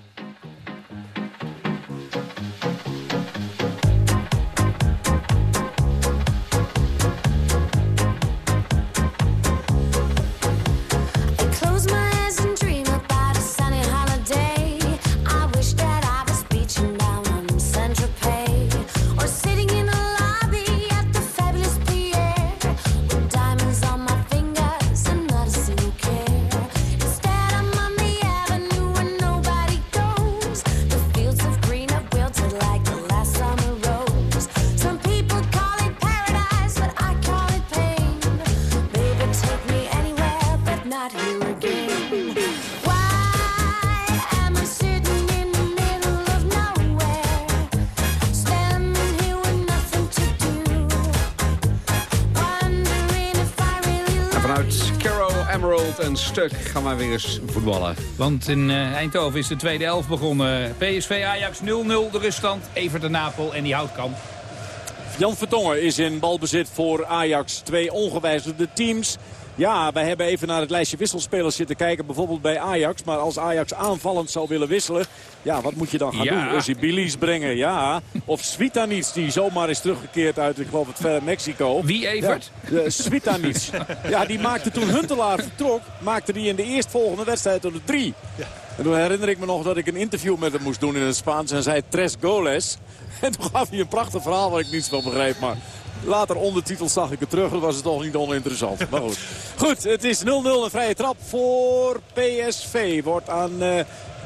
Stuk gaan wij weer eens voetballen. Want in eh, Eindhoven is de tweede elf begonnen. PSV Ajax 0-0 de ruststand. Evert de Napel en die Houtkamp. Jan Vertongen is in balbezit voor Ajax. Twee ongewijzigde teams. Ja, wij hebben even naar het lijstje wisselspelers zitten kijken. Bijvoorbeeld bij Ajax. Maar als Ajax aanvallend zou willen wisselen... Ja, wat moet je dan gaan Ja. doen? Uzibilis brengen, ja. Of Svitanic, die zomaar is teruggekeerd uit, ik geloof, het verre Mexico. Wie, Evert? Ja, Svitanic. ja, die maakte toen Huntelaar vertrok... maakte die in de eerstvolgende wedstrijd er drie. En toen herinner ik me nog dat ik een interview met hem moest doen in het Spaans. En zei tres goles. En toen gaf hij een prachtig verhaal waar ik niets van begreep. Maar later ondertitels zag ik het terug. Dat was het toch niet oninteressant. Maar goed. Goed, het is 0-0 een vrije trap voor PSV. Wordt aan... eh,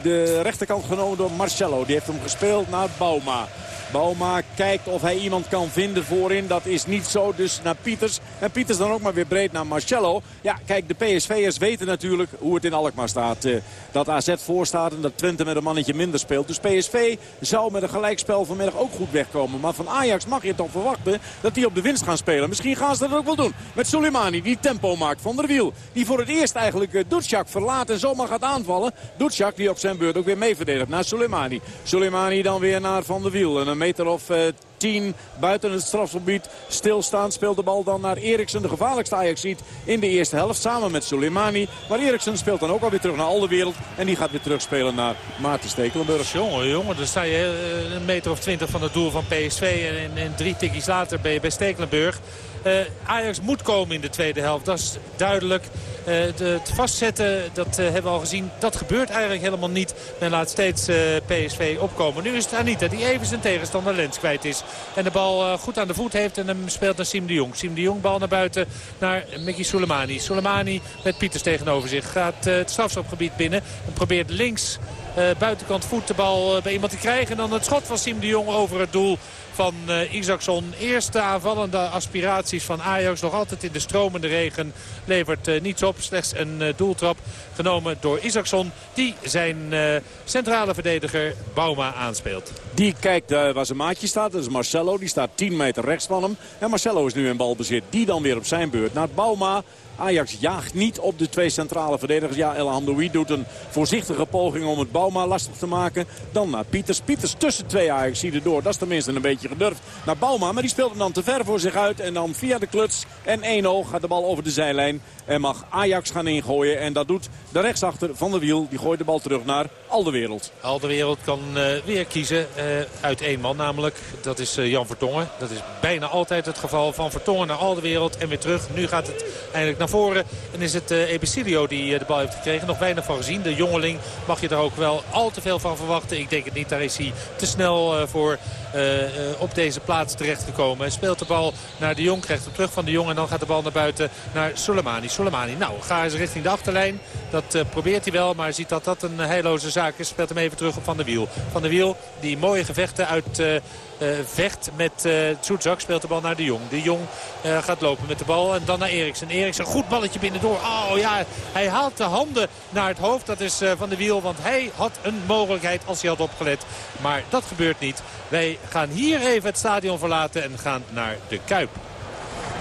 de rechterkant genomen door Marcelo. Die heeft hem gespeeld naar Bauma. Bauma kijkt of hij iemand kan vinden voorin. Dat is niet zo, dus naar Pieters. En Pieters dan ook maar weer breed naar Marcello. Ja, kijk, de PSV'ers weten natuurlijk hoe het in Alkmaar staat. Uh, dat AZ voorstaat en dat Twente met een mannetje minder speelt. Dus PSV zou met een gelijkspel vanmiddag ook goed wegkomen. Maar van Ajax mag je toch verwachten dat die op de winst gaan spelen. Misschien gaan ze dat ook wel doen. Met Soleimani, die tempo maakt van der Wiel. Die voor het eerst eigenlijk uh, Dutsjak verlaat en zomaar gaat aanvallen. Dutsjak die op zijn beurt ook weer mee verdedigt naar Soleimani. Soleimani dan weer naar Van der Wiel. En een meter of uh, 10 buiten het strafgebied stilstaan. Speelt de bal dan naar Eriksen, de gevaarlijkste ajax in de eerste helft. Samen met Soleimani. Maar Eriksen speelt dan ook alweer terug naar Alderwereld. En die gaat weer terugspelen naar Maarten Stekelenburg. Jongen, jongen, dan sta je een meter of twintig van het doel van PSV. En, en drie tikkies later ben je bij Stekelenburg. Uh, Ajax moet komen in de tweede helft. Dat is duidelijk. De, het vastzetten, dat uh, hebben we al gezien. Dat gebeurt eigenlijk helemaal niet. Men laat steeds PSV opkomen. Nu is het Anita die even zijn tegenstander Lens kwijt is. En de bal goed aan de voet heeft en hem speelt naar Siem de Jong. Siem de Jong bal naar buiten naar Mickey Soleimani. Soleimani met Pieters tegenover zich. Gaat het strafschopgebied binnen. En probeert links buitenkant voet de bal bij iemand te krijgen. En dan het schot van Siem de Jong over het doel van uh, Isaacson. Eerste aanvallende aspiraties van Ajax. Nog altijd in de stromende regen levert uh, niets op. Slechts een uh, doeltrap genomen door Isaacson. Die zijn centrale verdediger Bauma aanspeelt. Die kijkt waar zijn maatje staat. Dat is Marcelo. Die staat 10 meter rechts van hem. En Marcelo is nu in balbezit. Die dan weer op zijn beurt naar Bauma. Ajax jaagt niet op de twee centrale verdedigers. Ja, El Hamdoui doet een voorzichtige poging om het Bauma lastig te maken. Dan naar Pieters. Pieters tussen twee Ajax door. Dat is tenminste een beetje gedurfd naar Bauma. Maar die speelt hem dan te ver voor zich uit. En dan via de kluts en 1-0 gaat de bal over de zijlijn. En mag Ajax gaan ingooien. En dat doet de rechtsachter van de wiel. Die gooit de bal terug naar Alderwereld. Alderwereld kan uh, weer kiezen uh, uit één man namelijk. Dat is uh, Jan Vertongen. Dat is bijna altijd het geval van Vertongen naar Alderwereld en weer terug. Nu gaat het eindelijk naar voren. En is het uh, Ebicilio die de bal heeft gekregen. Nog weinig van gezien. De jongeling mag je er ook wel al te veel van verwachten. Ik denk het niet. Daar is hij te snel voor op deze plaats terechtgekomen. Hij speelt de bal naar de Jong. Krijgt hem terug van de Jong. En dan gaat de bal naar buiten naar Soleimani. Soleimani. Nou, ga eens richting de achterlijn. Dat probeert hij wel, maar ziet dat dat een heilloze zaak is. Speelt hem even terug op Van der Wiel. Van der Wiel die mooie gevechten uit... Uh, vecht met uh. Speelt de bal naar de Jong. De Jong uh, gaat lopen met de bal. En dan naar Eriksen. Eriksen, goed balletje binnendoor. Oh ja, hij haalt de handen naar het hoofd. Dat is van de wiel. Want hij had een mogelijkheid als hij had opgelet. Maar dat gebeurt niet. Wij gaan hier even het stadion verlaten en gaan naar de Kuip.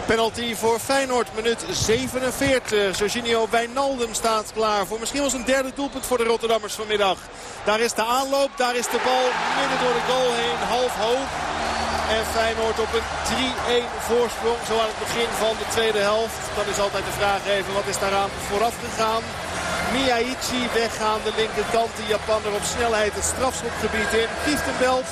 Penalty voor Feyenoord, minuut 47. Jorginho Wijnaldum staat klaar voor misschien wel een derde doelpunt voor de Rotterdammers vanmiddag. Daar is de aanloop, daar is de bal midden door de goal heen, half hoog. En Feyenoord op een 3-1 voorsprong, zo aan het begin van de tweede helft. Dan is altijd de vraag even, wat is daaraan vooraf gegaan? Miyaichi weg aan de linkerkant, de Japaner op snelheid het strafschopgebied in. Kieftenbelt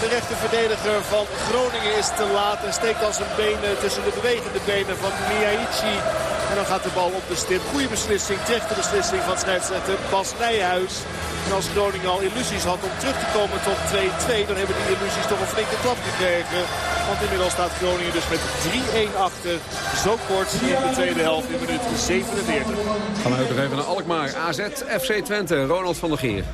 de rechterverdediger van Groningen is te laat. En steekt al zijn benen tussen de bewegende benen van Miyaichi. En dan gaat de bal op de stip. Goede beslissing, terechte beslissing van scheidsrechter Bas Nijhuis. En als Groningen al illusies had om terug te komen tot 2-2... dan hebben die illusies toch een flinke klap gekregen. Want inmiddels staat Groningen dus met 3-1 achter. Zo kort in de tweede helft in minuut 47. Gaan we ook nog even naar Alkmaar. AZ, FC Twente, Ronald van der Geer.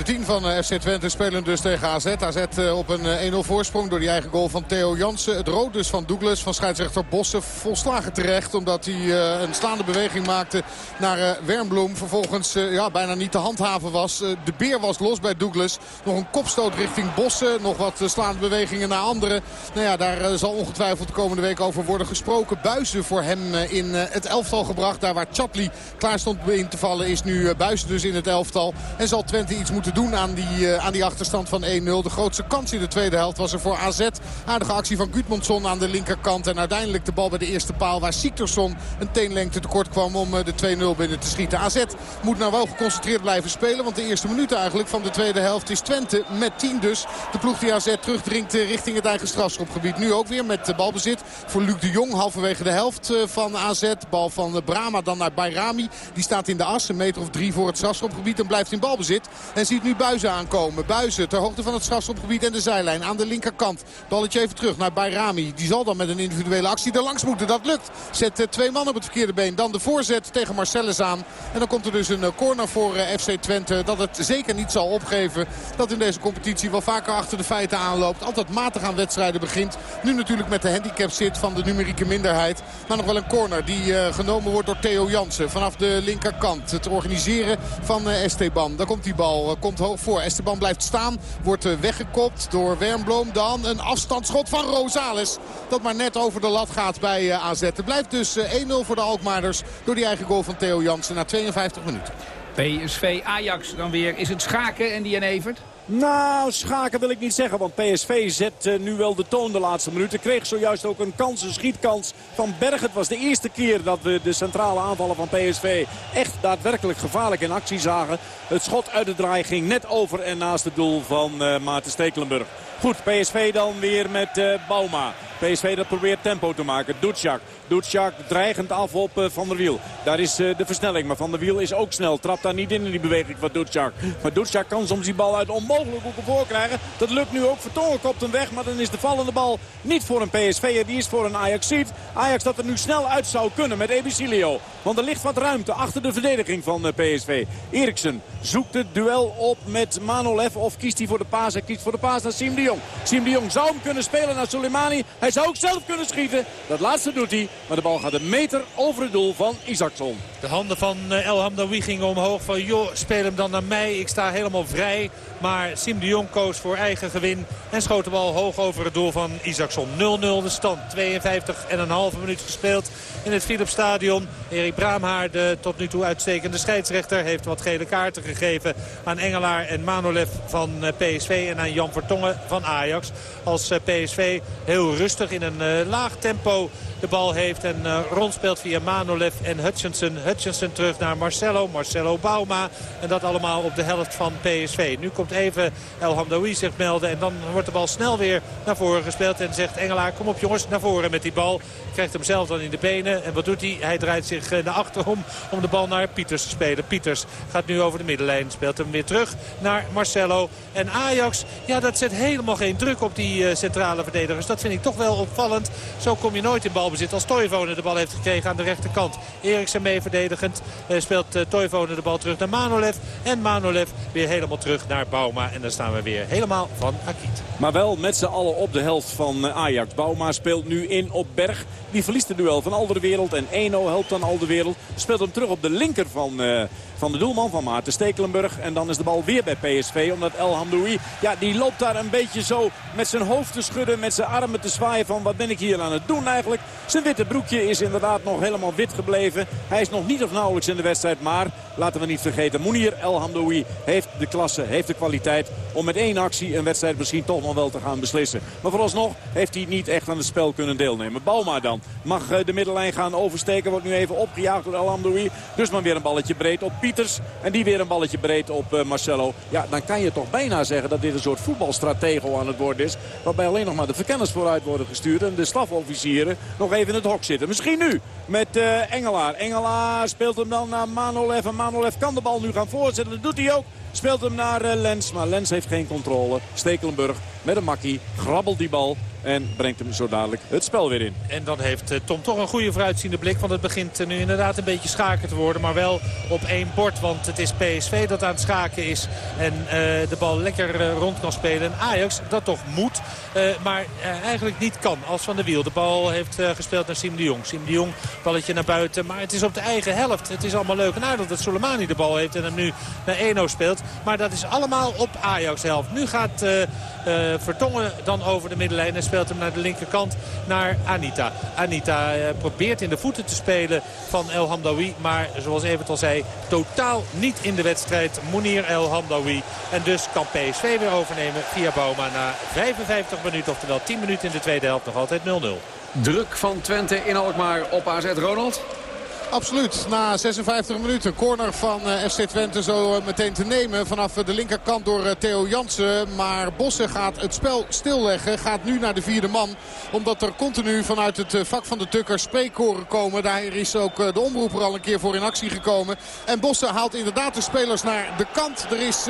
De 10 van eh, FC Twente spelen dus tegen AZ. AZ eh, op een 1-0 voorsprong door die eigen goal van Theo Jansen. Het rood dus van Douglas, van scheidsrechter Bossen. Volslagen terecht omdat hij eh, een slaande beweging maakte naar Wernbloem. Vervolgens ja, bijna niet te handhaven was. De beer was los bij Douglas. Nog een kopstoot richting Bossen. Nog wat slaande bewegingen naar anderen. Nou ja, daar zal ongetwijfeld de komende week over worden gesproken. Buizen voor hem in het elftal gebracht. Daar waar Chatley klaar stond in te vallen is nu Buizen dus in het elftal. En zal Twente iets moeten doen aan die, aan die achterstand van 1-0. De grootste kans in de tweede helft was er voor AZ. Aardige actie van Gudmundsson aan de linkerkant. En uiteindelijk de bal bij de eerste paal waar Siktersson een teenlengte tekort kwam om uh, de 2-0 binnen te schieten. AZ moet nou wel geconcentreerd blijven spelen. Want de eerste minuten eigenlijk van de tweede helft is Twente met 10 dus. De ploeg die AZ terugdringt uh, richting het eigen strafschopgebied. Nu ook weer met balbezit voor Luc de Jong. Halverwege de helft van AZ. Bal van Brama dan naar Bayrami. Die staat in de as. Een meter of drie voor het strafschopgebied. En blijft in balbezit. En ziet nu Buizen aankomen. Buizen ter hoogte van het strafschopgebied en de zijlijn aan de linkerkant. Balletje even terug naar Bayrami. Die zal dan met een individuele actie er langs moeten. Dat lukt. Zet twee man op het been. Dan de voorzet tegen Marcellus aan. En dan komt er dus een corner voor FC Twente. Dat het zeker niet zal opgeven. Dat in deze competitie wel vaker achter de feiten aanloopt. Altijd matig aan wedstrijden begint. Nu natuurlijk met de handicap zit van de numerieke minderheid. Maar nog wel een corner die genomen wordt door Theo Jansen. Vanaf de linkerkant. Het organiseren van Esteban. Daar komt die bal. Komt hoog voor. Esteban blijft staan. Wordt weggekopt door Wernbloem. Dan een afstandsschot van Rosales. Dat maar net over de lat gaat bij AZ. Het blijft dus 1-0 voor de Alkmaarders. Door die eigen goal van Theo Jansen na 52 minuten. PSV Ajax dan weer. Is het schaken en die en Evert? Nou, schaken wil ik niet zeggen, want PSV zet uh, nu wel de toon de laatste minuten. Kreeg zojuist ook een kans, een schietkans van Berg. Het was de eerste keer dat we de centrale aanvallen van PSV echt daadwerkelijk gevaarlijk in actie zagen. Het schot uit de draai ging net over en naast het doel van uh, Maarten Stekelenburg. Goed, PSV dan weer met uh, Bauma. PSV dat probeert tempo te maken. Ducjak. Ducjak dreigend af op uh, Van der Wiel. Daar is uh, de versnelling. Maar Van der Wiel is ook snel. Trapt daar niet in in die beweging van Ducjak. Maar Ducjak kan soms die bal uit onmogelijk hoeken voorkrijgen. Dat lukt nu ook. Vertongen kopt hem weg. Maar dan is de vallende bal niet voor een PSV. Die is voor een Ajaxiet. Ajax dat er nu snel uit zou kunnen met Ebicilio. Want er ligt wat ruimte achter de verdediging van PSV. Eriksen zoekt het duel op met Manolev. Of kiest hij voor de paas? Hij kiest voor de paas naar Siem Jong. Siem de Jong zou hem kunnen spelen naar Soleimani. Hij zou ook zelf kunnen schieten. Dat laatste doet hij. Maar de bal gaat een meter over het doel van Isaacson. De handen van El Hamdawi gingen omhoog. Van joh, speel hem dan naar mij. Ik sta helemaal vrij. Maar Siem de Jong koos voor eigen gewin. En schoot de bal hoog over het doel van Isaacson. 0-0 de stand. 52 en een halve minuut gespeeld in het Philipsstadion. Erik Braamhaar, de tot nu toe uitstekende scheidsrechter... heeft wat gele kaarten gegeven aan Engelaar en Manolev van PSV... en aan Jan Vertongen van Ajax. Als PSV heel rustig in een laag tempo de bal heeft en rondspeelt via Manolev en Hutchinson. Hutchinson terug naar Marcelo, Marcelo Bauma. En dat allemaal op de helft van PSV. Nu komt even El Hamdawi zich melden en dan wordt de bal snel weer naar voren gespeeld. En zegt Engelaar, kom op jongens, naar voren met die bal. Krijgt hem zelf dan in de benen. En wat doet hij? Hij draait zich naar achterom om de bal naar Pieters te spelen. Pieters gaat nu over de middenlijn, speelt hem weer terug naar Marcelo. En Ajax, ja dat zet helemaal geen druk op die uh, centrale verdedigers. Dat vind ik toch wel opvallend. Zo kom je nooit in balbezit als Toivonen de bal heeft gekregen aan de rechterkant. Eriksen mee verdedigend. Uh, speelt Toivonen de bal terug naar Manolev. En Manolev weer helemaal terug naar Bauma. En dan staan we weer helemaal van Akiet. Maar wel met z'n allen op de helft van Ajax. Bauma speelt nu in op Berg. Die verliest het duel van Alderwereld. En Eno helpt dan Alderwereld. Speelt hem terug op de linker van, uh, van de doelman van Maarten Stekelenburg. En dan is de bal weer bij PSV. Omdat El Hamdoui, ja, die loopt daar een beetje zo met zijn hoofd te schudden. Met zijn armen te zwaaien van wat ben ik hier aan het doen eigenlijk. Zijn witte broekje is inderdaad nog helemaal wit gebleven. Hij is nog niet of nauwelijks in de wedstrijd. Maar laten we niet vergeten, Mounir El Hamdoui heeft de klasse, heeft de kwaliteit... om met één actie een wedstrijd misschien toch nog wel te gaan beslissen. Maar vooralsnog heeft hij niet echt aan het spel kunnen deelnemen. Bauma dan mag de middenlijn gaan oversteken. Wordt nu even opgejaagd door El Hamdoui. Dus maar weer een balletje breed op En die weer een balletje breed op uh, Marcelo. Ja, dan kan je toch bijna zeggen dat dit een soort voetbalstratego aan het worden is. Waarbij alleen nog maar de verkenners vooruit worden gestuurd. En de stafofficieren nog even in het hok zitten. Misschien nu met uh, Engelaar. Engelaar speelt hem dan naar Manolev. En Manolev kan de bal nu gaan voorzetten. Dat doet hij ook. Speelt hem naar uh, Lens. Maar Lens heeft geen controle. Stekelenburg met een makkie. Grabbelt die bal. En brengt hem zo dadelijk het spel weer in. En dan heeft Tom toch een goede vooruitziende blik. Want het begint nu inderdaad een beetje schaken te worden. Maar wel op één bord. Want het is PSV dat aan het schaken is. En de bal lekker rond kan spelen. En Ajax dat toch moet. Maar eigenlijk niet kan als Van de Wiel. De bal heeft gespeeld naar Siem de Jong. Siem de Jong balletje naar buiten. Maar het is op de eigen helft. Het is allemaal leuk en aardig dat Soleimani de bal heeft. En hem nu naar Eno speelt. Maar dat is allemaal op Ajax helft. Nu gaat Vertongen dan over de middenlijn. En speelt hem naar de linkerkant naar Anita. Anita uh, probeert in de voeten te spelen van El Hamdawi. Maar zoals Evert al zei, totaal niet in de wedstrijd. Mounir El Hamdawi. En dus kan PSV weer overnemen via Bauma na 55 minuten. Oftewel 10 minuten in de tweede helft nog altijd 0-0. Druk van Twente in Alkmaar op AZ Ronald. Absoluut. Na 56 minuten. Corner van eh, FC Twente zo eh, meteen te nemen. Vanaf eh, de linkerkant door Theo Jansen. Maar Bossen gaat het spel stilleggen. Gaat nu naar de vierde man. Omdat er continu vanuit het vak van de Tukker spreekkoren komen. Daar is ook de omroeper al een keer voor in actie gekomen. En Bossen haalt inderdaad de spelers naar de kant. Er is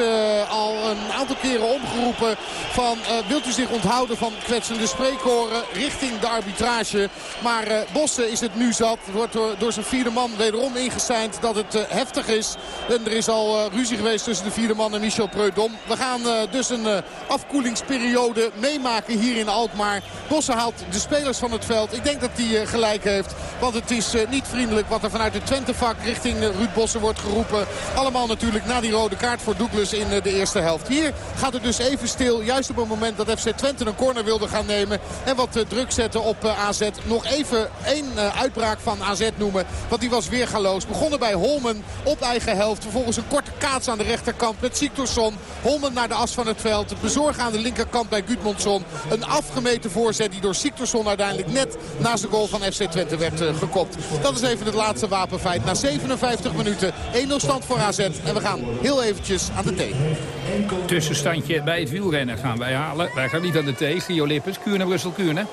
al een aantal keren omgeroepen van... eh, wilt u zich onthouden van kwetsende spreekkoren richting de arbitrage. Maar eh, Bossen is het nu zat. Wordt door, door zijn vierde man wederom ingeseind dat het eh, heftig is. En er is al eh, ruzie geweest tussen de vierde man en Michel Preudom. We gaan eh, dus een afkoelingsperiode meemaken hier in Alkmaar. Bossen haalt de spelers van het veld. Ik denk dat hij gelijk heeft. Want het is niet vriendelijk wat er vanuit het Twente-vak richting Ruud Bossen wordt geroepen. Allemaal natuurlijk na die rode kaart voor Douglas in de eerste helft. Hier gaat het dus even stil. Juist op het moment dat FC Twente een corner wilde gaan nemen. En wat druk zetten op AZ. Nog even één uitbraak van AZ noemen. Die was weergaloos. Begonnen bij Holmen op eigen helft. Vervolgens een korte kaats aan de rechterkant met Siktorsson. Holmen naar de as van het veld. Het bezorgen aan de linkerkant bij Gudmundsson. Een afgemeten voorzet die door Siktorsson uiteindelijk net naast de goal van FC Twente werd eh, gekopt. Dat is even het laatste wapenfeit. Na 57 minuten 1-0 stand voor AZ. En we gaan heel eventjes aan de thee. Tussenstandje bij het wielrennen gaan wij halen. Wij gaan niet aan de thee. Gio Lippens, Kuurne, Brussel, Kuurne.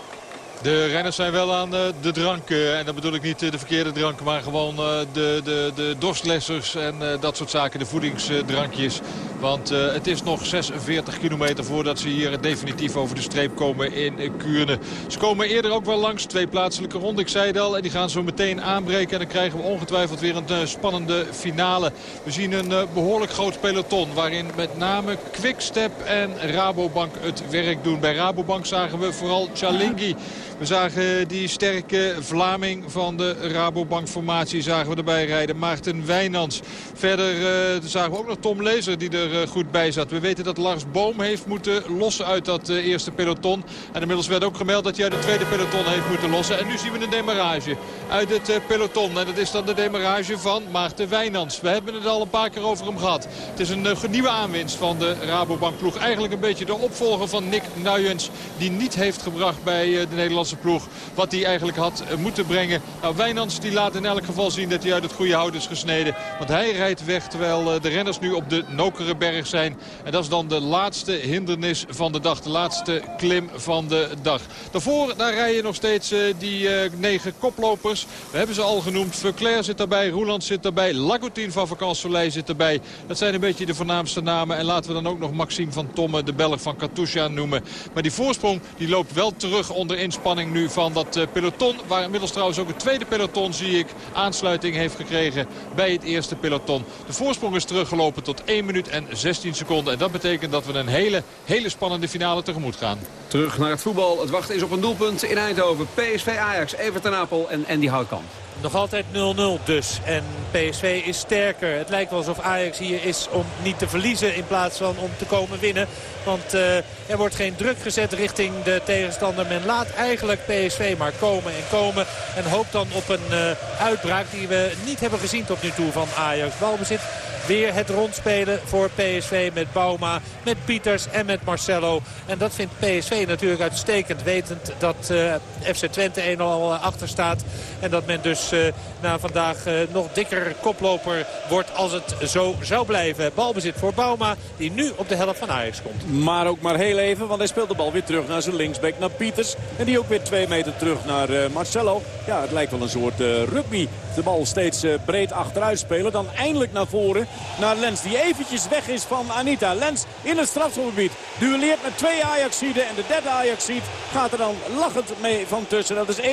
De renners zijn wel aan eh, de drank. eh, En dan bedoel ik niet eh, de verkeerde drank, maar gewoon de, de, de dorstlessers en dat soort zaken. De voedingsdrankjes. Want het is nog 46 kilometer voordat ze hier definitief over de streep komen in Kuurne. Ze komen eerder ook wel langs. Twee plaatselijke ronden, ik zei het al. En die gaan zo meteen aanbreken. En dan krijgen we ongetwijfeld weer een spannende finale. We zien een eh, behoorlijk groot peloton. Waarin met name Quickstep en Rabobank het werk doen. Bij Rabobank zagen we vooral Chalingi. We zagen die sterke Vlaming van de Rabobank-formatie zagen we erbij rijden. Maarten Wijnands. Verder eh, zagen we ook nog Tom Lezer die er eh, goed bij zat. We weten dat Lars Boom heeft moeten lossen uit dat eh, eerste peloton. En inmiddels werd ook gemeld dat hij uit het tweede peloton heeft moeten lossen. En nu zien we een demarrage uit het peloton. En dat is dan de demarrage van Maarten Wijnands. We hebben het al een paar keer over hem gehad. Het is een nieuwe aanwinst van de Rabobank-ploeg. Eigenlijk een beetje de opvolger van Nick Nuyens. Die niet heeft gebracht bij de Nederlandse ploeg. Wat hij eigenlijk had eh, moeten brengen. Nou, Wijnands die laat in elk geval zien dat hij uit het goede hout is gesneden. Want hij rijdt weg terwijl eh, de renners nu op de Nokerenberg zijn. En dat is dan de laatste hindernis van de dag. De laatste klim van de dag. Daarvoor daar rijden nog steeds eh, die negen koplopers. We hebben ze al genoemd. Verclair zit daarbij. Roeland zit daarbij. Lagoutin van Vakant Soleil zit erbij. Dat zijn een beetje de voornaamste namen. En laten we dan ook nog Maxime van Tomme, de Belg van Katusha noemen. Maar die voorsprong die loopt wel terug onder inspanning nu van dat eh, peloton. Waar inmiddels trouwens ook het tweede peloton zie ik aansluiting heeft gekregen bij het eerste peloton. De voorsprong is teruggelopen tot 1 minuut en 16 seconden. En dat betekent dat we een hele, hele spannende finale tegemoet gaan. Terug naar het voetbal. Het wachten is op een doelpunt in Eindhoven. PSV Ajax, Everton Apel en Andy Houtkamp. Nog altijd 0-0 dus. En PSV is sterker. Het lijkt wel alsof Ajax hier is om niet te verliezen in plaats van om te komen winnen. Want eh, er wordt geen druk gezet richting de tegenstander. Men laat eigenlijk PSV maar komen en komen. En hoopt dan op een eh, uitbraak die we niet hebben gezien tot nu toe van Ajax. Balbezit weer het rondspelen voor PSV met Bauma, met Pieters en met Marcelo. En dat vindt PSV natuurlijk uitstekend. Wetend dat eh, FC Twente 1-0 al achter staat. En dat men dus eh, na vandaag eh, nog dikker koploper wordt als het zo zou blijven. Balbezit voor Bauma die nu op de helft van Ajax komt. Maar ook maar heel even, want hij speelt de bal weer terug naar zijn linksback, naar Pieters. En die ook weer twee meter terug naar eh, Marcelo. Ja, het lijkt wel een soort eh, rugby. De bal steeds eh, breed achteruit spelen. Dan eindelijk naar voren naar Lens, die eventjes weg is van Anita. Lens in het strafschopgebied. Duelleert met twee Ajaxiden en de derde Ajaxied gaat er dan lachend mee van tussen. Dat is 1-0,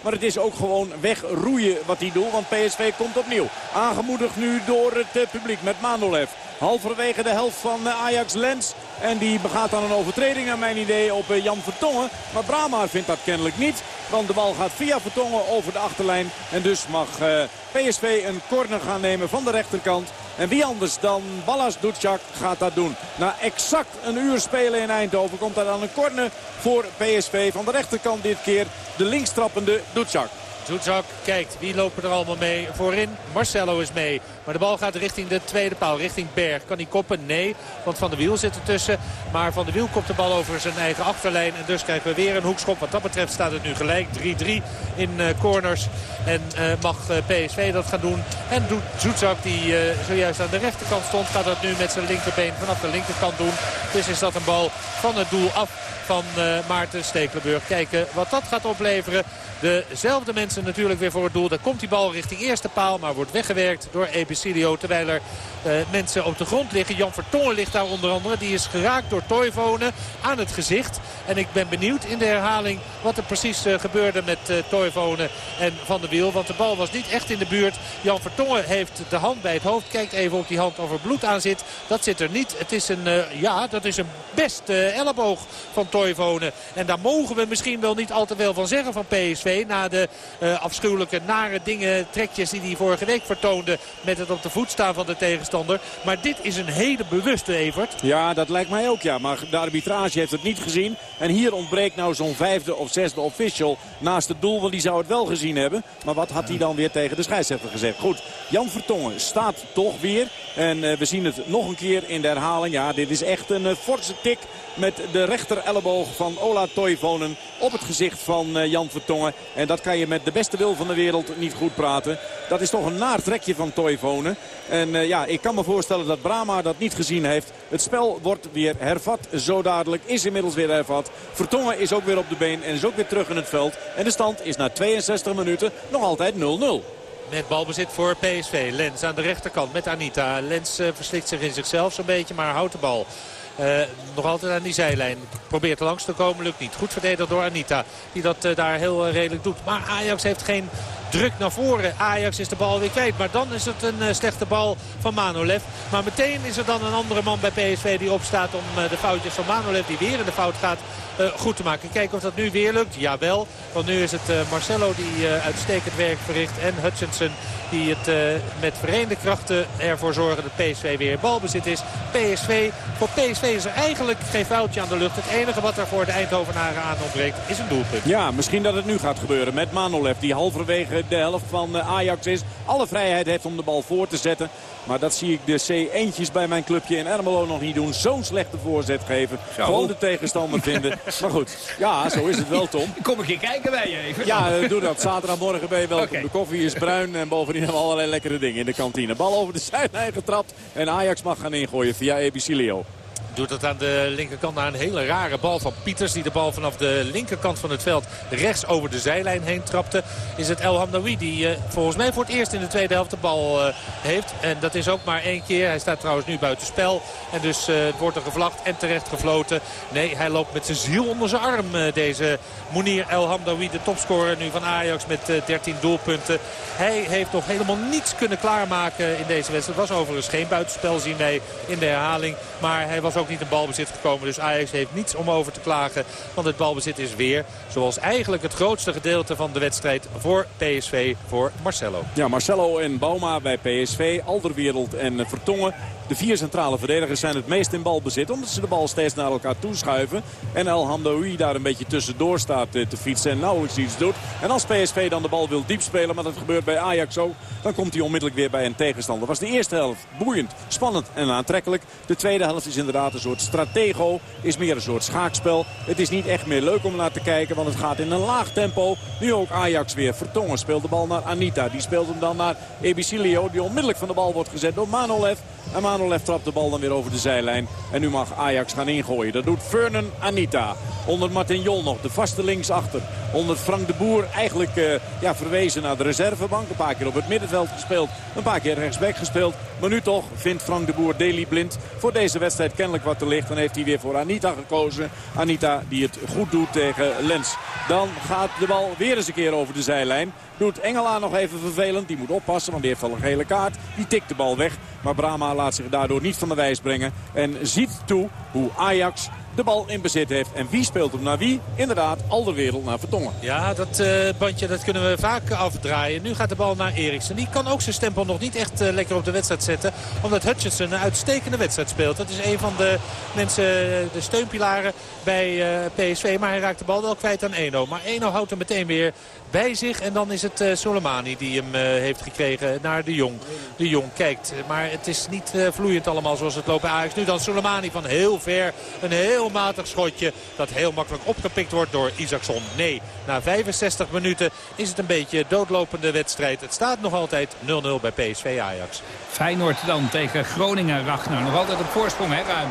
maar het is ook gewoon wegroeien wat hij doet, want PSV komt opnieuw. Aangemoedigd nu door het eh, publiek met Manolev. Halverwege de helft van eh, Ajax Lens. En die begaat dan een overtreding naar mijn idee op eh, Jan Vertongen. Maar Brahma vindt dat kennelijk niet. Want de bal gaat via Vertongen over de achterlijn. En dus mag eh, PSV een corner gaan nemen van de rechterkant. En wie anders dan Ballas Ducjak gaat dat doen. Na exact een uur spelen in Eindhoven komt er dan een corner voor PSV. Van de rechterkant dit keer de linkstrappende Ducjak. Zoetzak kijkt wie lopen er allemaal mee. Voorin Marcelo is mee. Maar de bal gaat richting de tweede paal, richting Berg. Kan hij koppen? Nee, want Van der Wiel zit ertussen. Maar Van der Wiel kopt de bal over zijn eigen achterlijn. En dus krijgen we weer een hoekschop. Wat dat betreft staat het nu gelijk 3-3 in uh, corners. En uh, mag uh, PSV dat gaan doen. En doet Zoetzak, die zojuist aan de rechterkant stond... gaat dat nu met zijn linkerbeen vanaf de linkerkant doen. Dus is dat een bal van het doel af van Maarten Stekelenburg. Kijken wat dat gaat opleveren. Dezelfde mensen natuurlijk weer voor het doel. Daar komt die bal richting eerste paal, maar wordt weggewerkt door Terwijl er uh, mensen op de grond liggen. Jan Vertongen ligt daar onder andere. Die is geraakt door Toivonen aan het gezicht. En ik ben benieuwd in de herhaling wat er precies uh, gebeurde met uh, Toivonen en Van der Wiel. Want de bal was niet echt in de buurt. Jan Vertongen heeft de hand bij het hoofd. Kijkt even of die hand over bloed aan zit. Dat zit er niet. Het is een, ja, dat is een beste elleboog van Toivonen. En daar mogen we misschien wel niet al te veel van zeggen van PSV. Na de afschuwelijke nare dingen, trekjes die hij vorige week vertoonde. Met op de voet staan van de tegenstander. Maar dit is een hele bewuste Evert. Ja, dat lijkt mij ook ja. Maar de arbitrage heeft het niet gezien. En hier ontbreekt nou zo'n vijfde of zesde official naast het doel. Want die zou het wel gezien hebben. Maar wat had hij dan weer tegen de scheidsrechter gezegd? Goed, Jan Vertongen staat toch weer. En uh, we zien het nog een keer in de herhaling. Ja, dit is echt een uh, forse tik met de rechter elleboog van Ola Toivonen op het gezicht van uh, Jan Vertongen. En dat kan je met de beste wil van de wereld niet goed praten. Dat is toch een naar trekje van Toivonen. En ja, ik kan me voorstellen dat Brama dat niet gezien heeft. Het spel wordt weer hervat zo dadelijk. Is inmiddels weer hervat. Vertongen is ook weer op de been en is ook weer terug in het veld. En de stand is na 62 minuten nog altijd 0-0. Met balbezit voor PSV. Lens aan de rechterkant met Anita. Lens uh, verslikt zich in zichzelf zo'n beetje, maar houdt de bal. Uh, nog altijd aan die zijlijn. Probeert er langs te komen, lukt niet. Goed verdedigd door Anita, die dat uh, daar heel redelijk doet. Maar Ajax heeft geen druk naar voren. Ajax is de bal weer kwijt. Maar dan is het een slechte bal van Manolev. Maar meteen is er dan een andere man bij PSV die opstaat om de foutjes van Manolev, die weer in de fout gaat, goed te maken. Kijken of dat nu weer lukt. Jawel, want nu is het uh, Marcelo die uh, uitstekend werk verricht. En Hutchinson die het met verenigde krachten ervoor zorgen dat PSV weer balbezit is. PSV, voor PSV is er eigenlijk geen foutje aan de lucht. Het enige wat er voor de Eindhovenaren aan ontbreekt is een doelpunt. Ja, misschien dat het nu gaat gebeuren met Manolev. Die halverwege de helft van Ajax is. Alle vrijheid heeft om de bal voor te zetten. Maar dat zie ik de C1'tjes bij mijn clubje in Ermelo nog niet doen. Zo'n slechte voorzet geven. Zo. Gewoon de tegenstander vinden. Maar goed, ja, zo is het wel, Tom. Kom ik hier kijken bij je even. Ja, doe dat. Zaterdagmorgen ben je welkom. Okay. De koffie is bruin en bovendien hebben we allerlei lekkere dingen in de kantine. Bal over de zijlijn getrapt en Ajax mag gaan ingooien via Ebicilio. Doet het aan de linkerkant naar een hele rare bal van Pieters. Die de bal vanaf de linkerkant van het veld rechts over de zijlijn heen trapte. Is het El Hamdawi die uh, volgens mij voor het eerst in de tweede helft de bal uh, heeft. En dat is ook maar één keer. Hij staat trouwens nu buiten spel. En dus uh, wordt er gevlacht en terecht gefloten. Nee, hij loopt met zijn ziel onder zijn arm. deze Mounir El Hamdawi, de topscorer nu van Ajax met 13 doelpunten. Hij heeft nog helemaal niets kunnen klaarmaken in deze wedstrijd. Was overigens geen buitenspel zien wij in de herhaling. Maar hij was ook niet in balbezit gekomen. Dus Ajax heeft niets om over te klagen. Want het balbezit is weer, zoals eigenlijk het grootste gedeelte van de wedstrijd voor PSV, voor Marcelo. Ja, Marcelo en Bauma bij PSV, Alderwereld en Vertongen. De vier centrale verdedigers zijn het meest in balbezit. Omdat ze de bal steeds naar elkaar toeschuiven. En El Hamdoui daar een beetje tussendoor staat te fietsen en nauwelijks iets doet. En als PSV dan de bal wil diep spelen, maar dat gebeurt bij Ajax ook. Dan komt hij onmiddellijk weer bij een tegenstander. Was de eerste helft boeiend, spannend en aantrekkelijk. De tweede helft is inderdaad een soort stratego. Is meer een soort schaakspel. Het is niet echt meer leuk om naar te kijken, want het gaat in een laag tempo. Nu ook Ajax weer. Vertongen speelt de bal naar Anita. Die speelt hem dan naar Ebicilio. Die onmiddellijk van de bal wordt gezet door Manolev. En Manolev trapt de bal dan weer over de zijlijn. En nu mag Ajax gaan ingooien. Dat doet Vernon Anita. Onder Martin Jol nog, de vaste linksachter. Onder Frank de Boer eigenlijk uh, ja, verwezen naar de reservebank. Een paar keer op het middenveld gespeeld. Een paar keer rechtsback gespeeld. Maar nu toch vindt Frank de Boer Deli Blind voor deze wedstrijd kennelijk wat te licht. Dan heeft hij weer voor Anita gekozen. Anita die het goed doet tegen Lens. Dan gaat de bal weer eens een keer over de zijlijn. Doet Engela nog even vervelend. Die moet oppassen, want die heeft al een gele kaart. Die tikt de bal weg. Maar Brama laat zich daardoor niet van de wijs brengen. En ziet toe hoe Ajax de bal in bezit heeft. En wie speelt hem naar wie? Inderdaad, al de wereld naar Vertongen. Ja, dat eh, bandje dat kunnen we vaak afdraaien. Nu gaat de bal naar Eriksen. Die kan ook zijn stempel nog niet echt eh, lekker op de wedstrijd zetten. Omdat Hutchinson een uitstekende wedstrijd speelt. Dat is een van de mensen, de steunpilaren bij PSV. Maar hij raakt de bal wel kwijt aan Eno. Maar Eno houdt hem meteen weer bij zich. En dan is het uh, Soleimani die hem uh, heeft gekregen naar de Jong. De Jong kijkt. Maar het is niet uh, vloeiend allemaal zoals het loopt Ajax. Nu dan Soleimani van heel ver. Een heel matig schotje. Dat heel makkelijk opgepikt wordt door Isaacson. Nee, na 65 minuten is het een beetje doodlopende wedstrijd. Het staat nog altijd 0-0 bij PSV Ajax. Feyenoord dan tegen Groningen, Ragnar. Nog altijd op voorsprong, hè, ruim.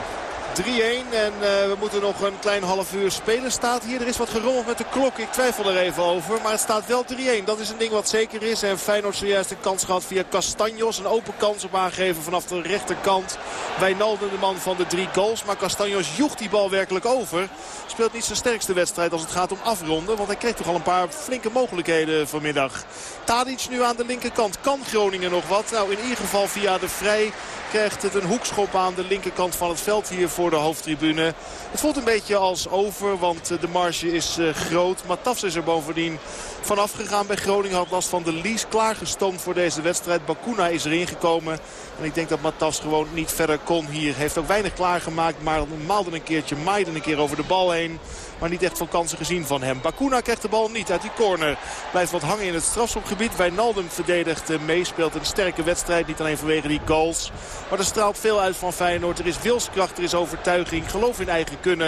3-1 en uh, we moeten nog een klein half uur spelen. Staat hier, er is wat gerommeld met de klok. Ik twijfel er even over, maar het staat wel 3-1. Dat is een ding wat zeker is. En Feyenoord zojuist een kans gehad via Castanjos. Een open kans op aangeven vanaf de rechterkant. Wijnaldum de man van de drie goals. Maar Castanjos joegt die bal werkelijk over. Speelt niet zijn sterkste wedstrijd als het gaat om afronden. Want hij kreeg toch al een paar flinke mogelijkheden vanmiddag. Tadic nu aan de linkerkant. Kan Groningen nog wat? Nou, in ieder geval via de vrij krijgt het een hoekschop aan de linkerkant van het veld hier voor de hoofdtribune. Het voelt een beetje als over, want de marge is uh, groot. Matafs is er bovendien vanaf gegaan bij Groningen. Had last van de lease klaargestoomd voor deze wedstrijd. Bakuna is erin gekomen. En ik denk dat Matas gewoon niet verder kon hier. Heeft ook weinig klaargemaakt, maar maalde een keertje, maaide een keer over de bal heen. Maar niet echt veel kansen gezien van hem. Bakuna krijgt de bal niet uit die corner. Blijft wat hangen in het strafschopgebied. Wijnaldum verdedigt mee. Speelt een sterke wedstrijd. Niet alleen vanwege die goals. Maar er straalt veel uit van Feyenoord. Er is wilskracht, er is overtuiging. Geloof in eigen kunnen.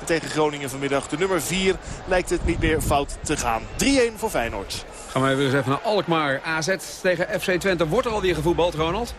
En tegen Groningen vanmiddag de nummer 4 lijkt het niet meer fout te gaan. 3-1 voor Feyenoord. Gaan we even naar Alkmaar. AZ tegen FC Twente. Wordt er alweer gevoetbald, Ronald?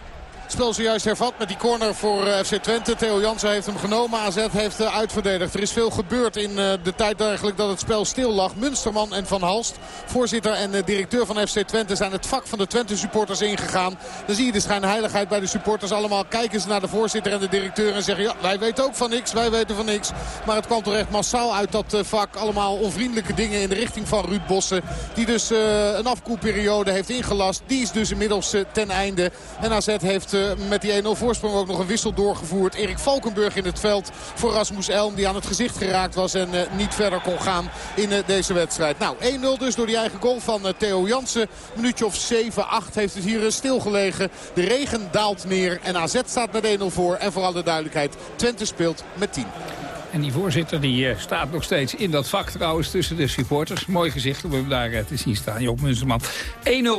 Spel zojuist hervat met die corner voor FC Twente. Theo Jansen heeft hem genomen. AZ heeft uitverdedigd. Er is veel gebeurd in de tijd eigenlijk dat het spel stil lag. Munsterman en Van Halst, voorzitter en directeur van FC Twente... zijn het vak van de Twente supporters ingegaan. Dan zie je de schijnheiligheid bij de supporters. Allemaal kijken ze naar de voorzitter en de directeur en zeggen... ja, wij weten ook van niks, wij weten van niks. Maar het kwam toch echt massaal uit dat vak. Allemaal onvriendelijke dingen in de richting van Ruud Bossen. Die dus een afkoelperiode heeft ingelast. Die is dus inmiddels ten einde. En AZ heeft met die 1-0 voorsprong ook nog een wissel doorgevoerd. Erik Valkenburg in het veld voor Rasmus Elm die aan het gezicht geraakt was en uh, niet verder kon gaan in uh, deze wedstrijd. Nou, 1-0 dus door die eigen goal van Theo Jansen. minuutje of 7, 8 heeft het hier stilgelegen. De regen daalt neer en AZ staat met 1-0 voor. En vooral de duidelijkheid, Twente speelt met 10. En die voorzitter die uh, staat nog steeds in dat vak trouwens tussen de supporters. Mooi gezicht om hem daar uh, te zien staan, Joop Munsterman. 1-0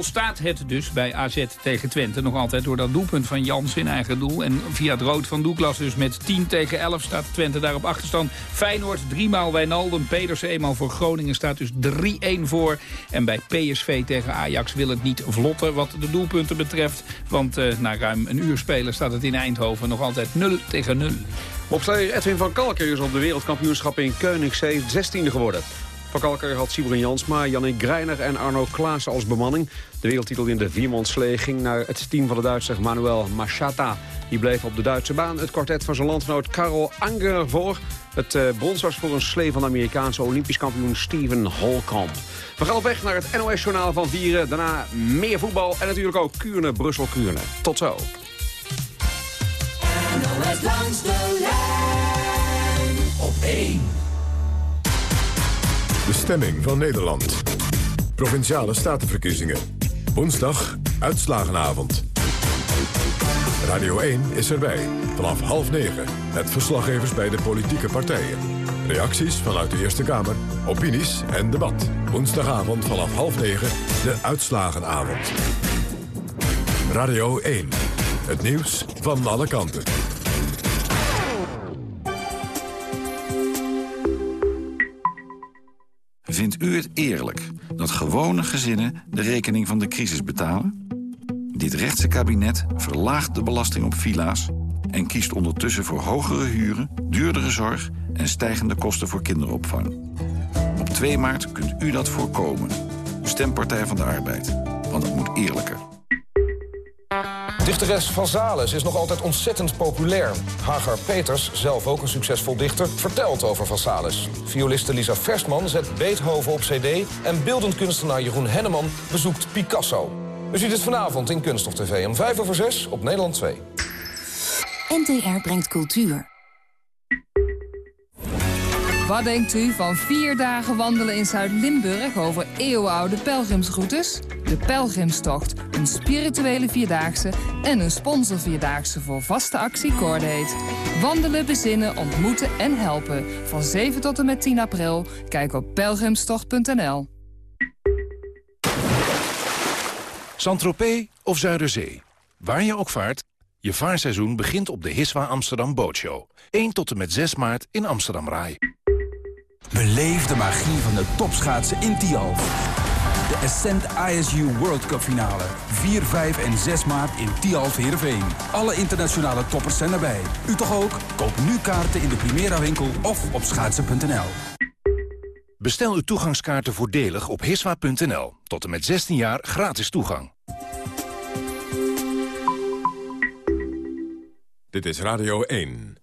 staat het dus bij AZ tegen Twente. Nog altijd door dat doelpunt van Jans in eigen doel. En via het rood van Douglas dus met 10 tegen 11 staat Twente daar op achterstand. Feyenoord driemaal Wijnaldum, Pedersen eenmaal voor Groningen staat dus 3-1 voor. En bij PSV tegen Ajax wil het niet vlotten wat de doelpunten betreft. Want uh, na ruim een uur spelen staat het in Eindhoven nog altijd 0 tegen 0. Opstijger Edwin van Kalker is op de wereldkampioenschap in Koningszee 16e geworden. Van Kalker had Sibren Jansma, Jannik Greiner en Arno Klaassen als bemanning. De wereldtitel in de viermanslee ging naar het team van de Duitser Manuel Machata. Die bleef op de Duitse baan het kwartet van zijn landgenoot Karel Anger voor. Het uh, brons was voor een slee van de Amerikaanse Olympisch kampioen Steven Holkamp. We gaan op weg naar het NOS-journaal van Vieren. Daarna meer voetbal en natuurlijk ook Kuurne, Brussel-Kuurne. Tot zo. NOS langs de lijn op 1. De stemming van Nederland. Provinciale statenverkiezingen. Woensdag, uitslagenavond. Radio 1 is erbij, vanaf half negen. Met verslaggevers bij de politieke partijen. Reacties vanuit de Eerste Kamer, opinies en debat. Woensdagavond vanaf half negen, de uitslagenavond. Radio 1. Het nieuws van alle kanten. Vindt u het eerlijk dat gewone gezinnen de rekening van de crisis betalen? Dit rechtse kabinet verlaagt de belasting op villa's... en kiest ondertussen voor hogere huren, duurdere zorg... en stijgende kosten voor kinderopvang. Op 2 maart kunt u dat voorkomen. Stem Partij van de Arbeid, want het moet eerlijker. Dichteres Van Zales is nog altijd ontzettend populair. Hagar Peters, zelf ook een succesvol dichter, vertelt over Van Zales. Violiste Lisa Verstman zet Beethoven op cd... en beeldend kunstenaar Jeroen Henneman bezoekt Picasso. U ziet het vanavond in Kunststof TV om 5 over 6 op Nederland 2. NTR brengt cultuur. Wat denkt u van vier dagen wandelen in Zuid-Limburg over eeuwenoude pelgrimsroutes? De Pelgrimstocht, een spirituele vierdaagse en een sponsorvierdaagse voor vaste actie Cordate. Wandelen, bezinnen, ontmoeten en helpen. Van 7 tot en met 10 april. Kijk op pelgrimstocht.nl. Saint-Tropez of Zuiderzee. Waar je ook vaart, je vaarseizoen begint op de Hiswa Amsterdam Bootshow. 1 tot en met 6 maart in Amsterdam Rai. Beleef de magie van de topschaatsen in Tialf. De Ascent ISU World Cup finale. 4, 5 en 6 maart in Tialf Heerenveen. Alle internationale toppers zijn erbij. U toch ook? Koop nu kaarten in de Primera winkel of op schaatsen.nl. Bestel uw toegangskaarten voordelig op hiswa.nl. Tot en met 16 jaar gratis toegang. Dit is Radio 1.